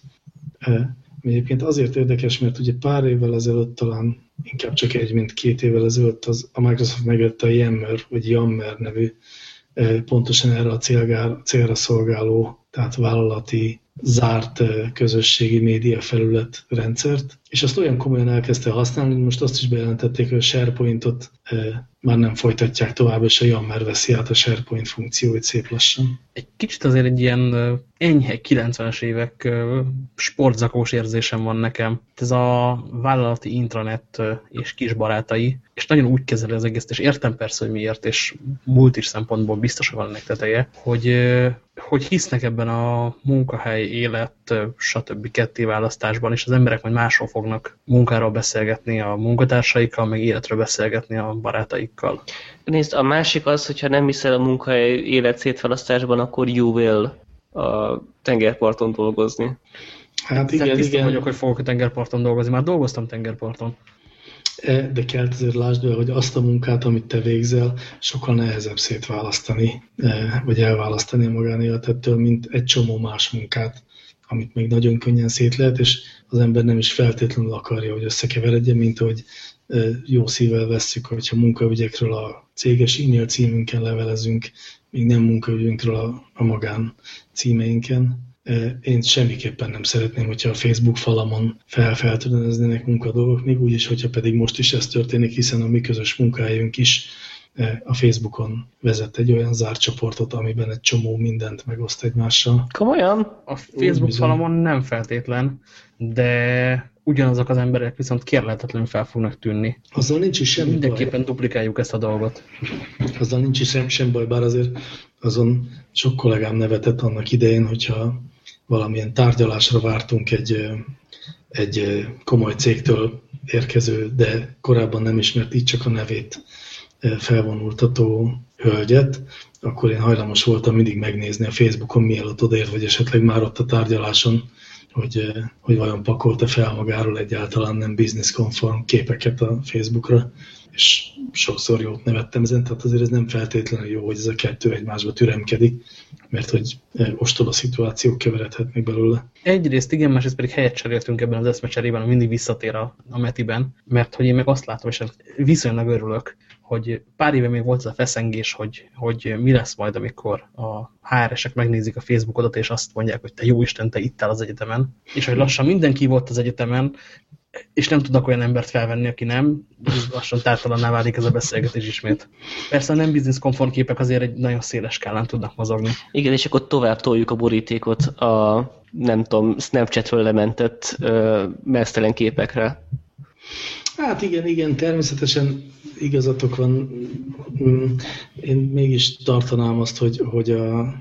Eh, egyébként azért érdekes, mert ugye pár évvel ezelőtt talán inkább csak egy, mint két évvel ezelőtt az, a Microsoft megvette a Yammer, vagy Yammer nevű eh, pontosan erre a célgár, célra szolgáló, tehát vállalati zárt közösségi média felület rendszert, és azt olyan komolyan elkezdte használni, hogy most azt is bejelentették, hogy a SharePointot már nem folytatják tovább, és a Yammer veszi át a SharePoint funkcióit szép lassan. Egy kicsit azért egy ilyen enyhe 90-es évek sportzakós érzésem van nekem. Ez a vállalati intranet és kis barátai, és nagyon úgy kezeli az egész, és értem persze, hogy miért, és múlt is szempontból biztos, hogy van ennek teteje, hogy, hogy hisznek ebben a munkahely, élet, stb. kettéválasztásban, és az emberek majd máshol fognak munkáról beszélgetni a munkatársaikkal, meg életről beszélgetni a barátaikkal. Nézd, a másik az, hogyha nem hiszel a munkahely élet szétválasztásban, akkor you will a tengerparton dolgozni. Hát igen, igen. vagyok, hogy fogok a tengerparton dolgozni. Már dolgoztam tengerparton. E, de kell azért lásd be, hogy azt a munkát, amit te végzel, sokkal nehezebb szétválasztani, e, vagy elválasztani a magánéletettől, mint egy csomó más munkát, amit még nagyon könnyen szét lehet, és az ember nem is feltétlenül akarja, hogy összekeveredjen, mint hogy jó szívvel vesszük, hogyha munkaügyekről a céges e-mail címünkön levelezünk, még nem munkaügyünkről a, a magán címeinken. Én semmiképpen nem szeretném, hogyha a Facebook falamon felfeltudoneznének munkadolgok, még úgy is, hogyha pedig most is ez történik, hiszen a mi közös munkájunk is a Facebookon vezet egy olyan zárt csoportot, amiben egy csomó mindent megoszt egymással. Komolyan? A Facebook falamon nem feltétlen, de ugyanazok az emberek viszont kérlehetetlenül fel fognak tűnni. Azzal nincs is semmi Mindenképpen baj. duplikáljuk ezt a dolgot. Azzal nincs is sem, sem baj, bár azért azon sok kollégám nevetett annak idején, hogyha valamilyen tárgyalásra vártunk egy, egy komoly cégtől érkező, de korábban nem ismert így csak a nevét felvonultató hölgyet, akkor én hajlamos voltam mindig megnézni a Facebookon, mielőtt odaért, vagy esetleg már ott a tárgyaláson, hogy, hogy vajon pakolta fel magáról egyáltalán nem business conform képeket a Facebookra, és sokszor jót nevettem ezen, tehát azért ez nem feltétlenül jó, hogy ez a kettő egymásba türemkedik, mert hogy ostoba szituációk keveredhetnek belőle. Egyrészt igen, másrészt pedig helyet cseréltünk ebben az eszmecserében, ami mindig visszatér a, a Metiben, mert hogy én meg azt látom, és viszonylag örülök, hogy pár éve még volt ez a feszengés, hogy, hogy mi lesz majd, amikor a HR-esek megnézik a Facebookodat, és azt mondják, hogy te jó Isten, te itt áll az egyetemen, és hogy lassan mindenki volt az egyetemen, és nem tudnak olyan embert felvenni, aki nem, lassan tártalanná válik ez a beszélgetés ismét. Persze a nem business konform képek azért egy nagyon széles skálán tudnak mozogni. Igen, és akkor tovább toljuk a borítékot a nem tudom, Snapchatről lementett uh, képekre. Hát igen, igen, természetesen igazatok van. Én mégis tartanám azt, hogy, hogy, a,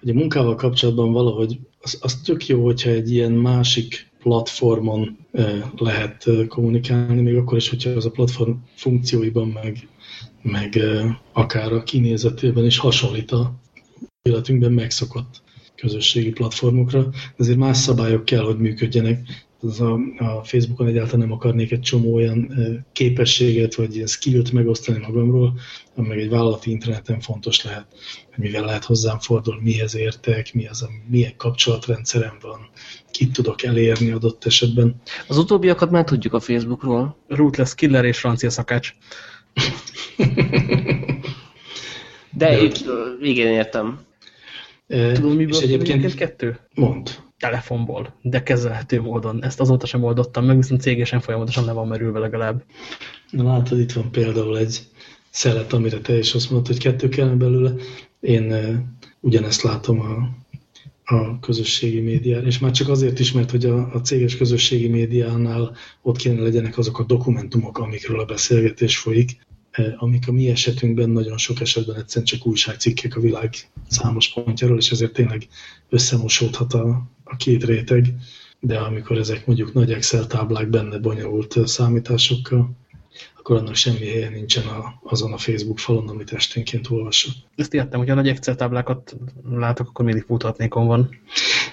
hogy a munkával kapcsolatban valahogy az, az tök jó, hogyha egy ilyen másik platformon lehet kommunikálni, még akkor is, hogyha az a platform funkcióiban, meg, meg akár a kinézetében is hasonlít a életünkben megszokott közösségi platformokra, azért más szabályok kell, hogy működjenek az a, a Facebookon egyáltalán nem akarnék egy csomó olyan képességet, vagy ilyen skillt megosztani magamról, ami meg egy vállalati interneten fontos lehet, hogy mivel lehet hozzám fordulni, mihez értek, mi az, milyen kapcsolatrendszerem van, kit tudok elérni adott esetben. Az utóbbiakat már tudjuk a Facebookról. Rootless killer és francia szakács. De, De igen, értem. Tudod, miből és egyébként kettő? Mond telefonból, de kezelhető módon. Ezt azóta sem oldottam meg, viszont cégesen folyamatosan le van merülve legalább. Na látod, itt van például egy szelet, amire te is azt mondtad, hogy kettő kellene belőle. Én uh, ugyanezt látom a, a közösségi médián, és már csak azért is, mert hogy a, a céges közösségi médiánál ott kéne legyenek azok a dokumentumok, amikről a beszélgetés folyik, amik a mi esetünkben nagyon sok esetben egyszerűen csak újságcikkek a világ számos pontjáról, és ezért tényleg összemosódhat a, a két réteg, de amikor ezek mondjuk nagy Excel táblák benne bonyolult számításokkal, akkor annak semmi helye nincsen a, azon a Facebook falon, amit esténként olvasok. Ezt értem, hogy a nagy Excel táblákat látok, akkor mindig futhatnékon van.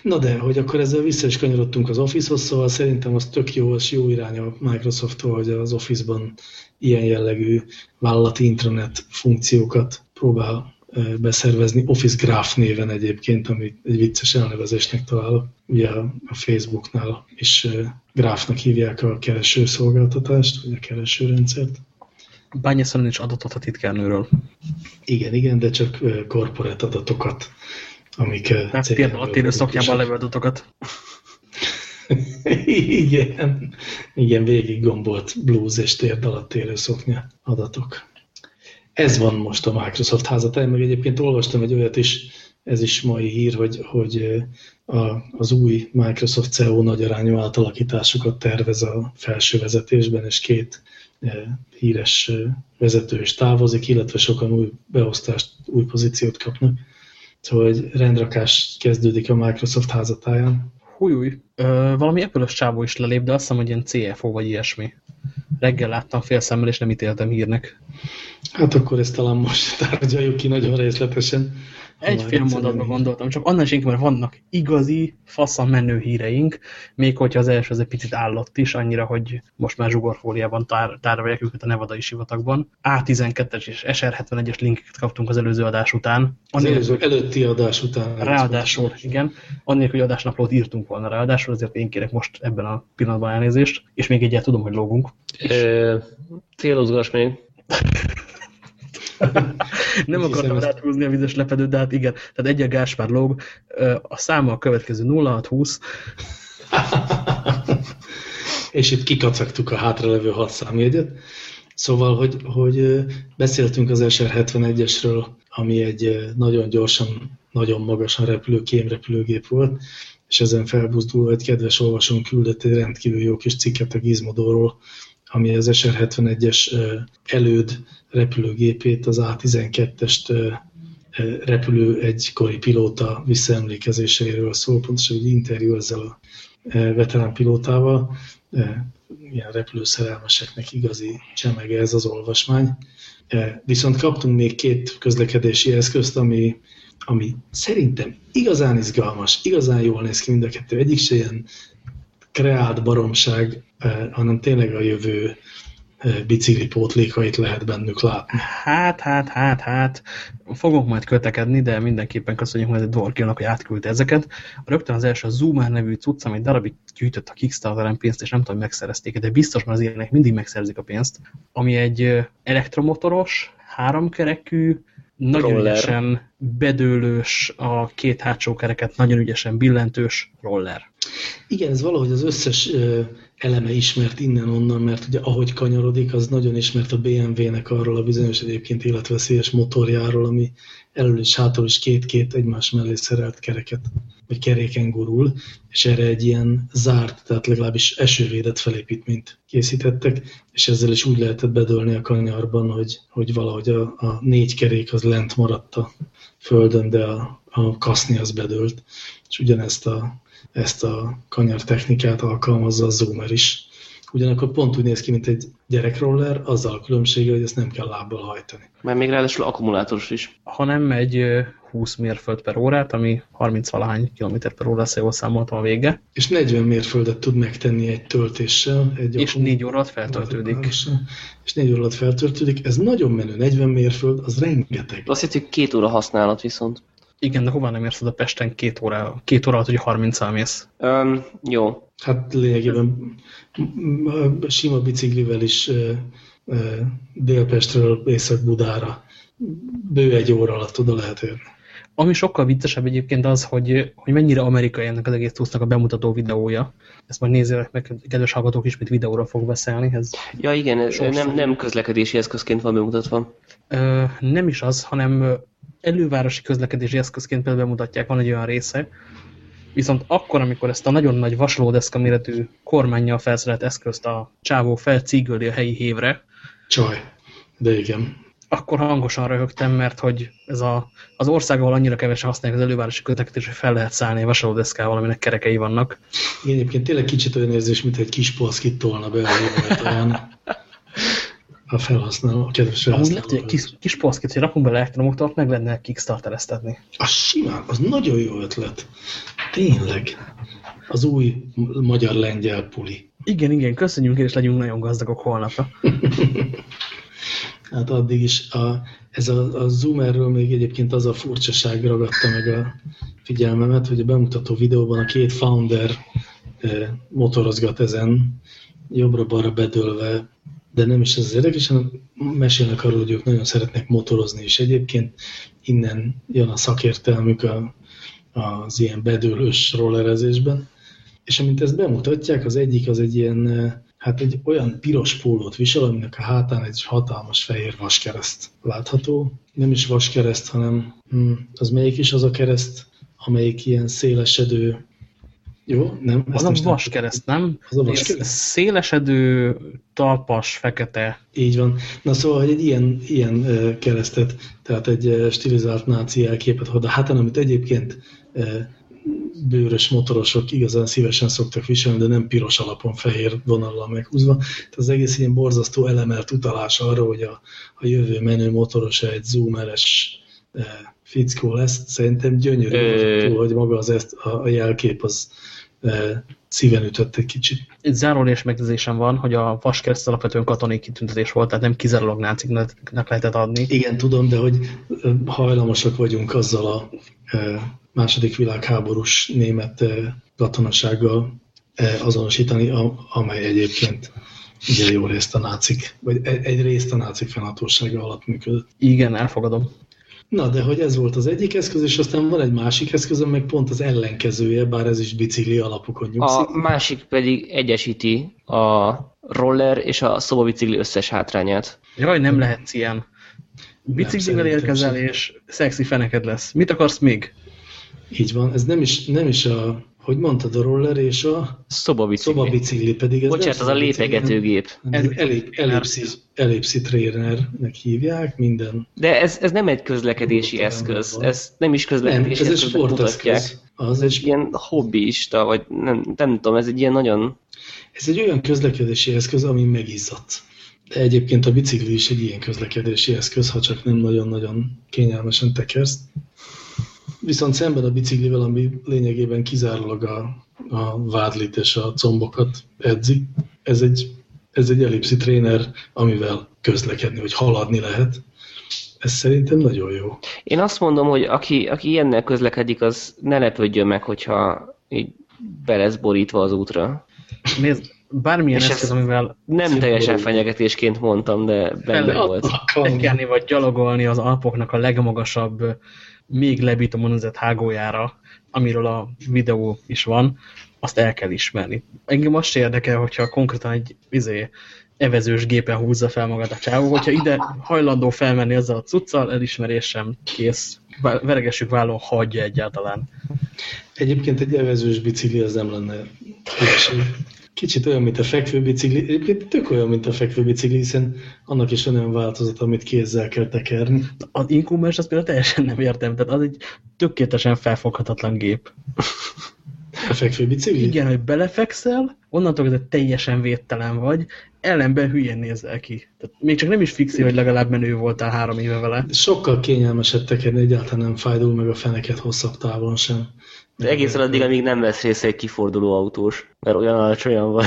Na de, hogy akkor ezzel vissza is kanyarodtunk az Office-hoz, szóval szerintem az tök jó, és jó irány a Microsoft-tól, hogy az Office-ban ilyen jellegű vállalati intranet funkciókat próbál beszervezni, Office Graph néven egyébként, ami egy vicces elnevezésnek találok. Ugye a Facebooknál is Graphnak hívják a keresőszolgáltatást, vagy a keresőrendszert. Bányászon is adatot a titkárnőről. Igen, igen, de csak korporát adatokat amik Tehát térd alatt érő szoknyában levő adatokat. igen, igen, végig gombolt blues és térd alatt érő szoknya adatok. Ez van most a Microsoft házatáján, meg egyébként olvastam egy olyat is, ez is mai hír, hogy, hogy a, az új Microsoft CEO nagyarányú átalakításokat tervez a felső vezetésben, és két híres vezető is távozik, illetve sokan új beosztást, új pozíciót kapnak. Szóval egy rendrakás kezdődik a Microsoft házatáján. Hújúj, valami apple csávó is lelép, de azt hiszem, hogy ilyen CFO vagy ilyesmi. Reggel láttam fél szemmel, és nem ítéltem hírnek. Hát akkor ezt talán most tárgyaljuk ki nagyon részletesen. Egy fél mondatban gondoltam, csak annál is inkább, mert vannak igazi, faszan menő híreink, még hogyha az első az egy picit állott is, annyira, hogy most már zsugorfóliában tár, tárolják őket a nevadai sivatagban. A12-es és SR71-es linkeket kaptunk az előző adás után. Az előző előtti adás után. Ráadásul, igen. Annélkül, hogy adásnaplót írtunk volna ráadásul, azért én kérek most ebben a pillanatban elnézést, és még egyet tudom, hogy lógunk. Célozgass még. Nem Úgy akartam ráthúzni a vizes lepedőt, de hát igen. Tehát egy a Gáspár lóg, a száma a következő 0620. És itt kikacagtuk a hátralevő hat számjegyet. Szóval, hogy, hogy beszéltünk az SR-71-esről, ami egy nagyon gyorsan, nagyon magasan repülő kémrepülőgép volt, és ezen felbuzdulva egy kedves olvasón küldött egy rendkívül jó kis cikket a Gizmodóról, ami az SR-71-es előd repülőgépét, az A-12-est repülő egykori pilóta visszaemlékezéseiről szól, pontosan egy interjú ezzel a veterán pilótával. Ilyen repülőszerelmeseknek igazi csemege ez az olvasmány. Viszont kaptunk még két közlekedési eszközt, ami, ami szerintem igazán izgalmas, igazán jól néz ki mind a kettő. Egyik se ilyen kreált baromság, hanem tényleg a jövő bicikli pótlékait lehet bennük látni. Hát, hát, hát, hát. Fogok majd kötekedni, de mindenképpen köszönjük majd a Dvorkilnak, hogy átküldte ezeket. Rögtön az első a Zoomer nevű cucc, ami darabig gyűjtött a Kickstarteren pénzt, és nem tudom, hogy megszerezték de biztos, mert az ilyenek mindig megszerzik a pénzt, ami egy elektromotoros, háromkerekű, nagyon roller. ügyesen bedőlős, a két hátsó kereket nagyon ügyesen billentős roller. Igen, ez valahogy az összes eleme ismert innen-onnan, mert ugye ahogy kanyarodik, az nagyon ismert a BMW-nek arról a bizonyos egyébként életveszélyes motorjáról, ami elől és hátul is két-két egymás mellé szerelt kereket, vagy keréken gurul, és erre egy ilyen zárt, tehát legalábbis esővédett felépítményt készítettek, és ezzel is úgy lehetett bedölni a kanyarban, hogy, hogy valahogy a, a négy kerék az lent maradt a földön, de a, a kaszni az bedőlt. És ugyanezt a ezt a kanyar technikát alkalmazza a Zoomer is. Ugyanakkor pont úgy néz ki, mint egy gyerekroller, azzal a különbsége, hogy ezt nem kell lábbal hajtani. Mert még ráadásul akkumulátoros is. Ha nem megy 20 mérföld per órát, ami 30 valahány kilométer per óra, jól számoltam a vége. És 40 mérföldet tud megtenni egy töltéssel. Egy és 4 óra alatt feltöltődik. És 4 óra alatt feltöltődik. Ez nagyon menő, 40 mérföld, az rengeteg. Azt hitt, hogy két óra használat viszont. Igen, de hová nem érsz oda Pesten két óra, két óra alatt, hogy 30 mész? Um, jó. Hát lényegében sima biciklivel is Délpestről Észak-Budára bő egy óra alatt oda lehet érni. Ami sokkal viccesebb egyébként az, hogy, hogy mennyire amerikai ennek az egész tusznak a bemutató videója. Ezt majd nézzék meg, kedves hallgatók is, mint videóra fog beszélni. Ez ja igen, ez nem, nem közlekedési eszközként van bemutatva. Ö, nem is az, hanem elővárosi közlekedési eszközként például bemutatják, van egy olyan része, viszont akkor, amikor ezt a nagyon nagy vaslódeszka méretű kormányjal felszerelt eszközt a csávó felcígöli a helyi hévre, Csaj, de igen. Akkor hangosan röhögtem, mert hogy ez a, az ország, ahol annyira kevesen használják az elővárosi közlekedés, hogy fel lehet szállni a vasalódeszkával, aminek kerekei vannak. Igen, egyébként tényleg kicsit olyan érzés, mint egy kis polszkit tolna be a a felhasználó, a kedves felhasználó. Amúgy lehet, hogy egy kis, kis poszkit, hogy rakunk bele elektromotort, meg lenne kickstartereztetni. A simán, az nagyon jó ötlet. Tényleg. Az új magyar-lengyel puli. Igen, igen, köszönjük, és legyünk nagyon gazdagok holnapra. hát addig is a, ez a, a Zoomerről még egyébként az a furcsaság ragadta meg a figyelmemet, hogy a bemutató videóban a két founder eh, motorozgat ezen, jobbra-balra bedőlve de nem is ez érdekes, hanem mesélnek arról, hogy ők nagyon szeretnek motorozni, és egyébként innen jön a szakértelmük a az ilyen bedőlős rollerezésben. És amint ezt bemutatják, az egyik az egy ilyen, hát egy olyan piros pólót visel, aminek a hátán egy hatalmas fehér vaskereszt látható. Nem is vaskereszt, hanem hm, az melyik is az a kereszt, amelyik ilyen szélesedő jó, nem. Az a vaskereszt, nem? Az a vaskereszt. Szélesedő, talpas, fekete. Így van. Na szóval, hogy egy ilyen, ilyen keresztet, tehát egy stilizált náci elképet hord a hátán, amit egyébként bőrös motorosok igazán szívesen szoktak viselni, de nem piros alapon fehér vonallal meghúzva. Tehát az egész ilyen borzasztó elemelt utalás arra, hogy a, a jövő menő motoros egy zoomeres fickó lesz. Szerintem gyönyörű, Ö... hogy maga az ezt, a, a jelkép az szíven ütött egy kicsit. Egy zárólés megjegyzésem van, hogy a vaskereszt alapvetően katonai kitüntetés volt, tehát nem kizárólag náciknak lehetett adni. Igen, tudom, de hogy hajlamosak vagyunk azzal a e, második világháborús német e, katonasággal e, azonosítani, amely egyébként ugye jó részt a nácik, vagy egy, egy részt a nácik fennhatósága alatt működött. Igen, elfogadom. Na, de hogy ez volt az egyik eszköz, és aztán van egy másik eszköz, meg pont az ellenkezője, bár ez is bicikli alapokon nyugszik. A másik pedig egyesíti a roller és a szobabicikli összes hátrányát. Jaj, nem lehet ilyen. Biciklivel érkezel, és szexi feneked lesz. Mit akarsz még? Így van, ez nem is, nem is a hogy mondtad, a roller és a szobabicikli, szobabicikli pedig ez Bocsánat, az a lépegetőgép. Ez elép, elipszi, elipszi trainernek hívják, minden. De ez, ez nem egy közlekedési eszköz, ez nem is közlekedési nem, ez egy sporteszköz. Az egy ilyen hobbiista, vagy nem, nem tudom, ez egy ilyen nagyon... Ez egy olyan közlekedési eszköz, ami megizzadt. De egyébként a bicikli is egy ilyen közlekedési eszköz, ha csak nem nagyon-nagyon kényelmesen tekersz. Viszont szemben a biciklivel, ami lényegében kizárólag a, a vádlit és a combokat edzi, ez egy, ez egy ellipszi tréner, amivel közlekedni, vagy haladni lehet. Ez szerintem nagyon jó. Én azt mondom, hogy aki, aki ilyennel közlekedik, az ne lepődjön meg, hogyha így be lesz borítva az útra. Nézd, bármilyen és eszköz, amivel... Nem teljesen fenyegetésként mondtam, de benne volt. Tekerni vagy gyalogolni az Alpoknak a legmagasabb még lebitomonizett hágójára, amiről a videó is van, azt el kell ismerni. Engem azt érdekel, hogyha konkrétan egy izé, evezős gépen húzza fel magát a csávó, hogyha ide hajlandó felmenni ezzel a cuccal, elismerésem kész. Veregessük vállon, hagyja egyáltalán. Egyébként egy evezős bicikli az nem lenne. Kicsit olyan, mint a fekvőbicikli. Egyébként tök olyan, mint a fekvőbicikli, hiszen annak is olyan változat, amit kézzel kell tekerni. Az Incomers azt például teljesen nem értem, tehát az egy tökéletesen felfoghatatlan gép. A fekvőbicikli? Igen, hogy belefekszel, onnantól kezdve teljesen védtelen vagy, ellenben hülyén nézel ki. Tehát még csak nem is fixi, hogy legalább menő voltál három éve vele. Sokkal kényelmesebb tekerni, egyáltalán nem fájdul meg a feneket hosszabb távon sem. De egészen addig, amíg nem vesz része egy kiforduló autós, mert olyan alacsonyan vagy.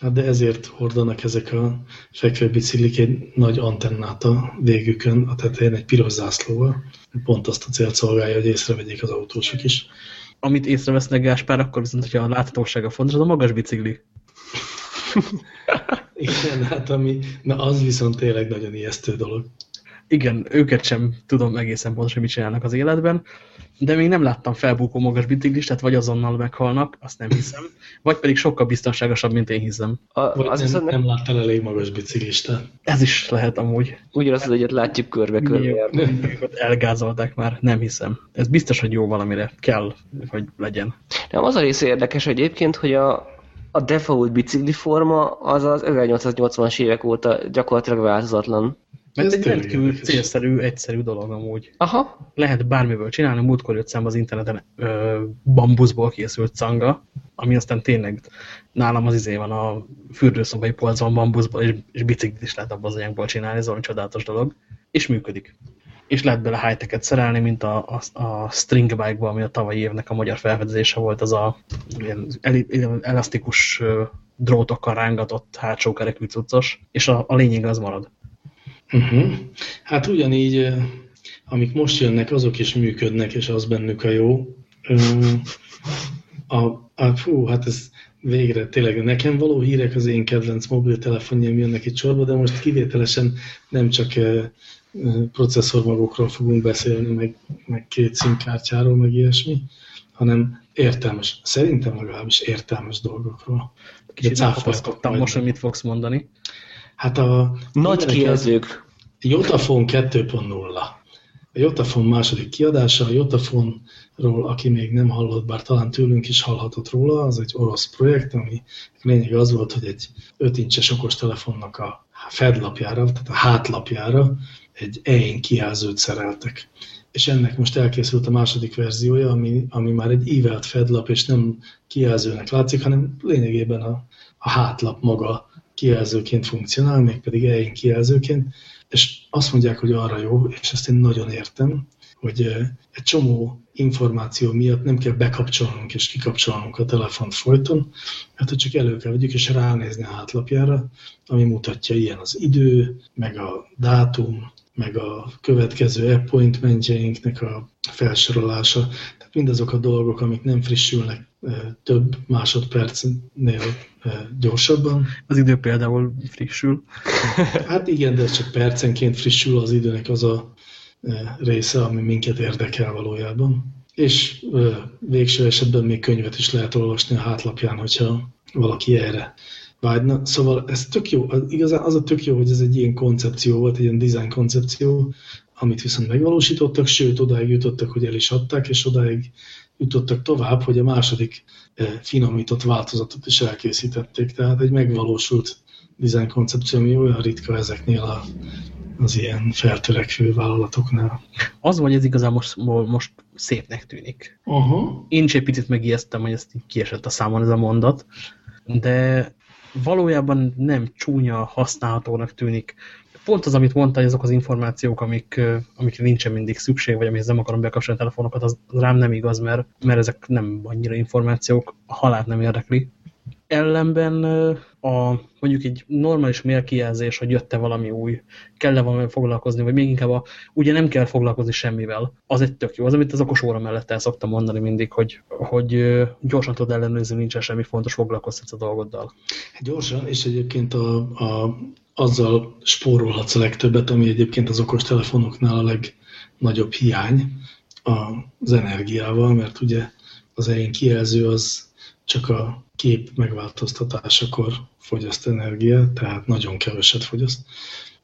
Hát de ezért hordanak ezek a fekvőbiciklik egy nagy antennát a végükön, a tetején egy piros zászlóval. Pont azt a célt szolgálja, hogy észrevegyék az autósok is. Amit észrevesznek Gáspár, akkor viszont, hogyha a láthatósága fontos, az a magas bicikli. Igen, hát ami, na az viszont tényleg nagyon ijesztő dolog igen, őket sem tudom egészen pontosan, mit csinálnak az életben, de még nem láttam felbúkó magas biciklistát, vagy azonnal meghalnak, azt nem hiszem, vagy pedig sokkal biztonságosabb, mint én hiszem. A, vagy az nem, viszont nem láttál elég magas biciklistát. Ez is lehet amúgy. Ugyanazt az egyet látjuk körbe-körbe. Elgázolták már, nem hiszem. Ez biztos, hogy jó valamire kell, hogy legyen. Nem, az a része érdekes egyébként, hogy a, a default bicikli forma az az 1880-as évek óta gyakorlatilag változatlan. Mert Ez egy rendkívül célszerű, egyszerű dolog amúgy. Aha. Lehet bármiből csinálni, múltkor jött szembe az interneten ö, bambuszból készült canga, ami aztán tényleg nálam az izé van a fürdőszobai polcban bambuszból, és, és biciklit is lehet abban az anyagból csinálni, ez olyan csodálatos dolog. És működik. És lehet bele high szerelni, mint a, a, a string bike-ba, ami a tavalyi évnek a magyar felfedezése volt, az a ilyen el, elasztikus drótokkal rángatott hátsó kerekű cuccos, és a, a lényeg az marad. Uh -huh. Hát ugyanígy, amik most jönnek, azok is működnek, és az bennük a jó. A, a, fú, hát ez végre tényleg nekem való hírek az én kedvenc mobiltelefonjaim jönnek itt sorba, de most kivételesen nem csak processzormagokról fogunk beszélni, meg, meg két színkártyáról, meg ilyesmi, hanem értelmes, szerintem legalábbis értelmes dolgokról. Kicsit elkapaszkodtam most, hogy mit fogsz mondani. Hát a... Nagy kijelzők. Jotafone 2.0. A Jotafone második kiadása, a Jotafone-ról, aki még nem hallott, bár talán tőlünk is hallhatott róla, az egy orosz projekt, ami lényeg az volt, hogy egy 5 incses okostelefonnak a fedlapjára, tehát a hátlapjára egy EIN kijelzőt szereltek. És ennek most elkészült a második verziója, ami, ami már egy ívelt fedlap, és nem kijelzőnek látszik, hanem lényegében a, a hátlap maga kijelzőként funkcionál, mégpedig EIN kijelzőként, és azt mondják, hogy arra jó, és ezt én nagyon értem, hogy egy csomó információ miatt nem kell bekapcsolnunk és kikapcsolnunk a telefont folyton, hogy csak elő kell vegyük és ránézni a hátlapjára, ami mutatja ilyen az idő, meg a dátum, meg a következő appointmentjeinknek a felsorolása. Mindazok a dolgok, amik nem frissülnek több másodpercnél gyorsabban. Az idő például frissül. Hát igen, de ez csak percenként frissül az időnek az a része, ami minket érdekel valójában. És végső esetben még könyvet is lehet olvasni a hátlapján, hogyha valaki erre vágyna. Szóval ez tök jó, igazán az a tök jó, hogy ez egy ilyen koncepció volt, egy ilyen design koncepció, amit viszont megvalósítottak, sőt, odáig jutottak, hogy el is adták, és odáig jutottak tovább, hogy a második finomított változatot is elkészítették. Tehát egy megvalósult design koncepció, ami olyan ritka ezeknél a, az ilyen feltörekvő vállalatoknál. Az vagy ez igazán most, most szépnek tűnik. -huh. Én is egy picit megijesztem, hogy ezt így kiesett a számon ez a mondat, de valójában nem csúnya, használhatónak tűnik. Pont az, amit mondta, hogy azok az információk, amik, amikre nincsen mindig szükség, vagy amihez nem akarom bekapcsolni a telefonokat, az rám nem igaz, mert, mert ezek nem annyira információk, a halált nem érdekli. Ellenben a, mondjuk egy normális mailkijelzés, hogy jött-e valami új, kell-e valami foglalkozni, vagy még inkább a, ugye nem kell foglalkozni semmivel, az egy tök jó. Az, amit az okos óra mellett el szoktam mondani mindig, hogy, hogy gyorsan tudod ellenőrizni, nincsen semmi fontos, foglalkoztatsz a dolgoddal. Gyorsan, és egyébként a, a, azzal spórolhatsz a legtöbbet, ami egyébként az okos telefonoknál a legnagyobb hiány az energiával, mert ugye az én kijelző az csak a kép megváltoztatásakor fogyaszt energiát, tehát nagyon keveset fogyaszt.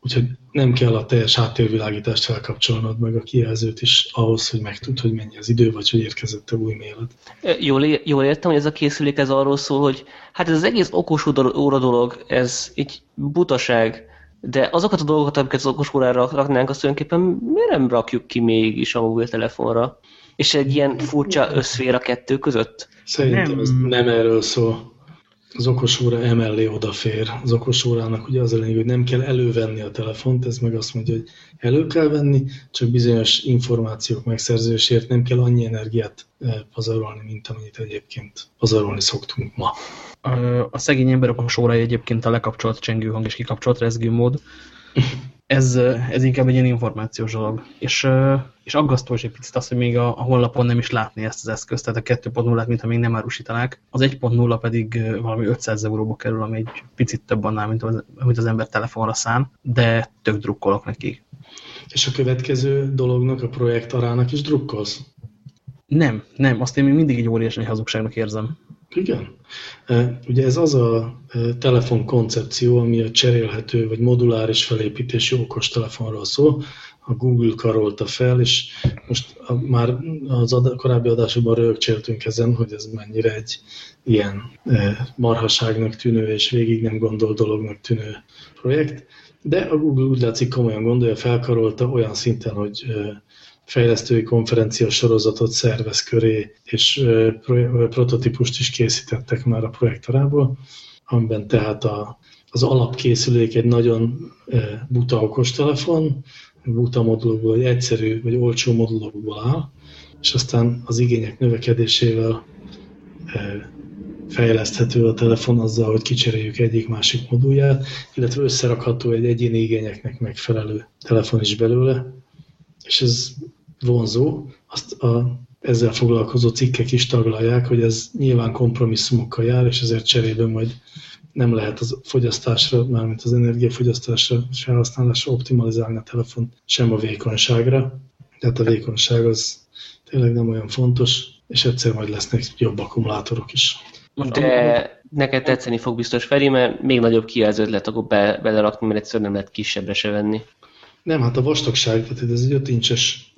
Úgyhogy nem kell a teljes háttérvilágítást felkapcsolnod meg a kijelzőt is ahhoz, hogy megtud, hogy mennyi az idő, vagy hogy érkezett a új mailet. Jól, jól értem, hogy ez a készülék ez arról szól, hogy hát ez az egész okos óra dolog, ez egy butaság, de azokat a dolgokat, amiket az okos órára raknánk, azt tulajdonképpen miért nem rakjuk ki mégis a mobiltelefonra? És egy ilyen furcsa összfér a kettő között? Szerintem nem. ez nem erről szól. Az okosóra emellé odafér. Az okosórának ugye az a lényeg, hogy nem kell elővenni a telefont, ez meg azt mondja, hogy elő kell venni, csak bizonyos információk megszerzésért nem kell annyi energiát eh, pazarolni, mint amennyit egyébként pazarolni szoktunk ma. A szegény ember okosóra egyébként a lekapcsolt csengőhang és kikapcsolt rezgőmód. ez, ez inkább egy ilyen információs dolog. És, és aggasztó is egy picit az, hogy még a, a honlapon nem is látni ezt az eszközt, tehát a 2.0-át, mintha még nem árusítanák. Az 1.0 pedig valami 500 euróba kerül, ami egy picit több annál, mint az, amit az ember telefonra szán, de tök drukkolok neki. És a következő dolognak, a projekt arának is drukkolsz? Nem, nem, azt én még mindig egy óriási hazugságnak érzem. Igen. Ugye ez az a telefon koncepció, ami a cserélhető vagy moduláris felépítésű okos telefonról szól. A Google karolta fel, és most már az ad, korábbi adásokban rögcséltünk ezen, hogy ez mennyire egy ilyen marhaságnak tűnő és végig nem gondol dolognak tűnő projekt. De a Google úgy látszik komolyan gondolja, felkarolta olyan szinten, hogy fejlesztői konferencia sorozatot szervez köré, és prototípust is készítettek már a projektorából, amiben tehát a, az alapkészülék egy nagyon buta okostelefon, buta modulokból, egy egyszerű vagy olcsó modulokból áll, és aztán az igények növekedésével fejleszthető a telefon azzal, hogy kicseréljük egyik-másik modulját, illetve összerakható egy egyéni igényeknek megfelelő telefon is belőle, és ez vonzó, azt a, ezzel foglalkozó cikkek is taglalják, hogy ez nyilván kompromisszumokkal jár, és ezért cserébe majd nem lehet az fogyasztásra, mármint az energiafogyasztásra és felhasználásra optimalizálni a telefon, sem a vékonyságra. Tehát a vékonyság az tényleg nem olyan fontos, és egyszer majd lesznek jobb akkumulátorok is. De neked tetszeni fog biztos Feri, mert még nagyobb kijelzőt lehet akkor be, belerakni, mert egyszerűen nem lehet kisebbre se venni. Nem, hát a vastagság, tehát ez egy 5 incses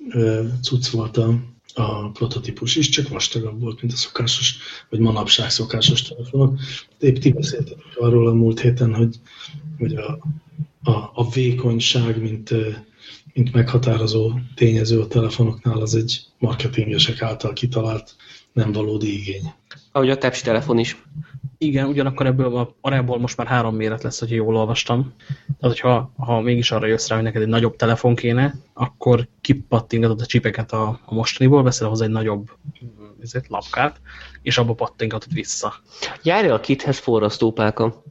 cucc volt a, a prototípus is, csak vastagabb volt, mint a szokásos, vagy manapság szokásos telefonok. De épp ti beszéltetek arról a múlt héten, hogy, hogy a, a, a vékonyság, mint, mint meghatározó tényező a telefonoknál, az egy marketingesek által kitalált nem valódi igény. Ahogy a Tepsi telefon is. Igen, ugyanakkor ebből a arából most már három méret lesz, hogyha jól olvastam. Tehát, hogyha ha mégis arra jössz rá, hogy neked egy nagyobb telefon kéne, akkor kipattingatod a csipeket a, a mostaniból, veszel hozzá egy nagyobb ezért, lapkát, és abba pattingatod vissza. Járja a kithez forrasztópáka.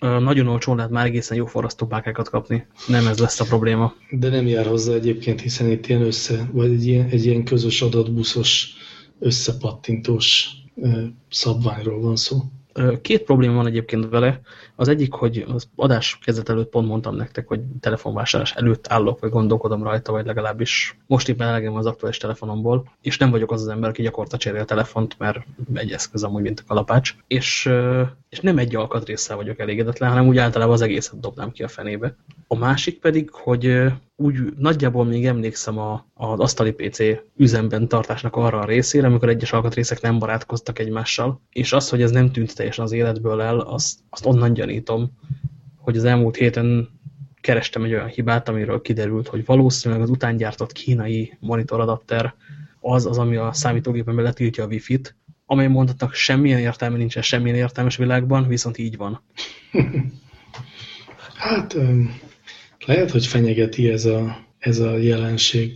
Nagyon olcsón lehet már egészen jó forrasztópákákat kapni. Nem ez lesz a probléma. De nem jár hozzá egyébként, hiszen itt ilyen össze, vagy egy ilyen, egy ilyen közös adatbuszos, összepattintós szabványról van szó. Két probléma van egyébként vele. Az egyik, hogy az adás kezdet előtt pont mondtam nektek, hogy telefonvásárlás előtt állok, vagy gondolkodom rajta, vagy legalábbis most éppen elegem az aktuális telefonomból, és nem vagyok az az ember, aki gyakorta cserél telefont, mert egy eszköz amúgy, mint a kalapács. És, és nem egy alkatrészsel vagyok elégedetlen, hanem úgy általában az egészet dobnám ki a fenébe. A másik pedig, hogy úgy nagyjából még emlékszem a, az asztali PC üzemben tartásnak arra a részére, amikor egyes alkatrészek nem barátkoztak egymással, és az, hogy ez nem tűnt teljesen az életből el, azt, azt onnan gyanítom, hogy az elmúlt héten kerestem egy olyan hibát, amiről kiderült, hogy valószínűleg az utángyártott kínai monitoradapter az, az, ami a számítógépemben letiltja a wifi-t, amely mondatnak semmilyen értelme nincsen semmilyen értelmes világban, viszont így van. hát lehet, hogy fenyegeti ez a, ez a jelenség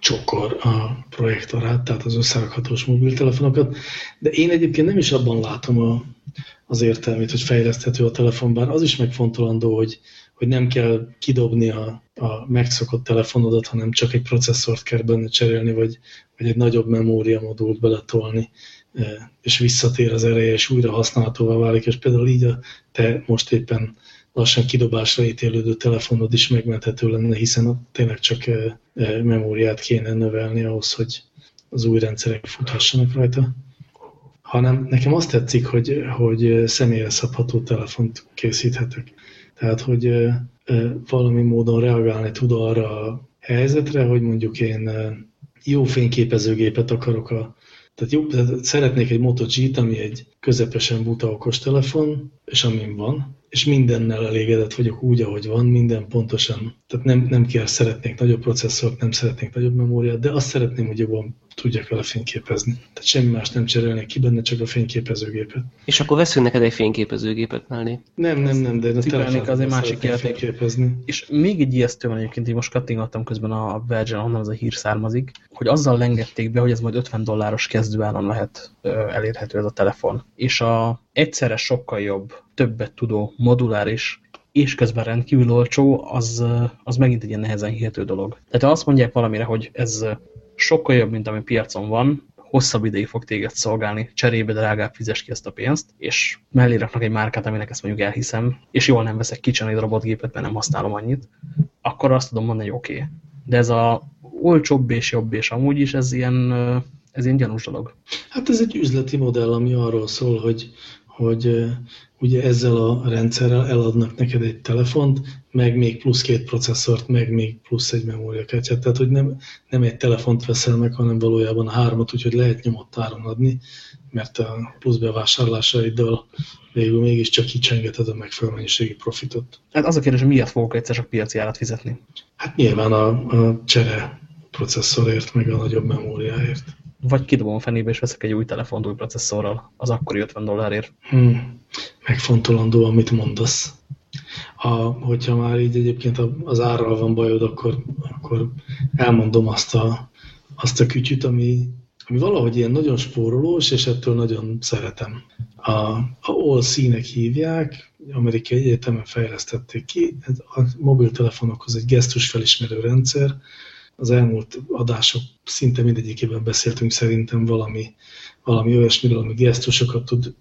csokor a projektorát, tehát az összerakhatós mobiltelefonokat, de én egyébként nem is abban látom a, az értelmét, hogy fejleszthető a telefon, bár az is megfontolandó, hogy, hogy nem kell kidobni a, a megszokott telefonodat, hanem csak egy processzort kell benne cserélni, vagy, vagy egy nagyobb memóriamodult beletolni, e, és visszatér az ereje, és újra használhatóvá válik, és például így a te most éppen lassan kidobásra ítélődő telefonod is megmenthető lenne, hiszen tényleg csak memóriát kéne növelni ahhoz, hogy az új rendszerek futhassanak rajta hanem nekem azt tetszik, hogy, hogy személyre szabható telefont készíthetek. Tehát, hogy valami módon reagálni tud arra a helyzetre, hogy mondjuk én jó fényképezőgépet akarok a tehát jó, szeretnék egy Moto G-t, ami egy közepesen buta okos telefon, és amin van, és mindennel elégedett vagyok úgy, ahogy van, minden pontosan. Tehát nem, nem kell, szeretnék nagyobb processzort, nem szeretnék nagyobb memóriát, de azt szeretném, hogy jobban tudjak vele fényképezni. Tehát semmi más nem cserélnék ki benne, csak a fényképezőgépet. És akkor veszünk neked egy fényképezőgépet mellé. Nem, nem, nem, de a telefonban az egy másik játék. És még egy ijesztő van egyébként, én most kattingattam közben a Virgin, onnan az a hír származik, hogy azzal lengették be, hogy ez majd 50 dolláros kezdőáron lehet elérhető ez a telefon. És a egyszerre sokkal jobb, többet tudó, moduláris és közben rendkívül olcsó, az, az megint egy ilyen nehezen hihető dolog. Tehát ha azt mondják valamire, hogy ez sokkal jobb, mint ami piacon van, hosszabb ideig fog téged szolgálni, cserébe drágább fizes ki ezt a pénzt, és mellé raknak egy márkát, aminek ezt mondjuk elhiszem, és jól nem veszek kicsen egy robotgépet, mert nem használom annyit, akkor azt tudom mondani, hogy oké. Okay. De ez a olcsóbb és jobb, és amúgy is ez ilyen, ez ilyen gyanús dolog. Hát ez egy üzleti modell, ami arról szól, hogy hogy ugye ezzel a rendszerrel eladnak neked egy telefont, meg még plusz két processzort, meg még plusz egy memóriakártyát. Tehát, hogy nem, nem egy telefont veszel meg, hanem valójában a hármat, úgyhogy lehet nyomott áron adni, mert a plusz bevásárlásaiddal végül mégiscsak kicsengeted a megfelelő mennyiségi profitot. Hát az a kérdés, hogy miért fogok egyszer csak piaci árat fizetni? Hát nyilván a, a csere processzorért, meg a nagyobb memóriáért vagy kidobom a fenébe, és veszek egy új telefont új processzorral az akkori 50 dollárért. Hmm. Megfontolandó, amit mondasz. A, hogyha már így egyébként az árral van bajod, akkor, akkor elmondom azt a, azt a kütyüt, ami, ami valahogy ilyen nagyon spórolós, és ettől nagyon szeretem. A, a All színek hívják, amerikai egyetemen fejlesztették ki, a mobiltelefonokhoz egy gesztus felismerő rendszer, az elmúlt adások szinte mindegyikében beszéltünk szerintem valami, valami olyasmiről, ami gesztusokat tud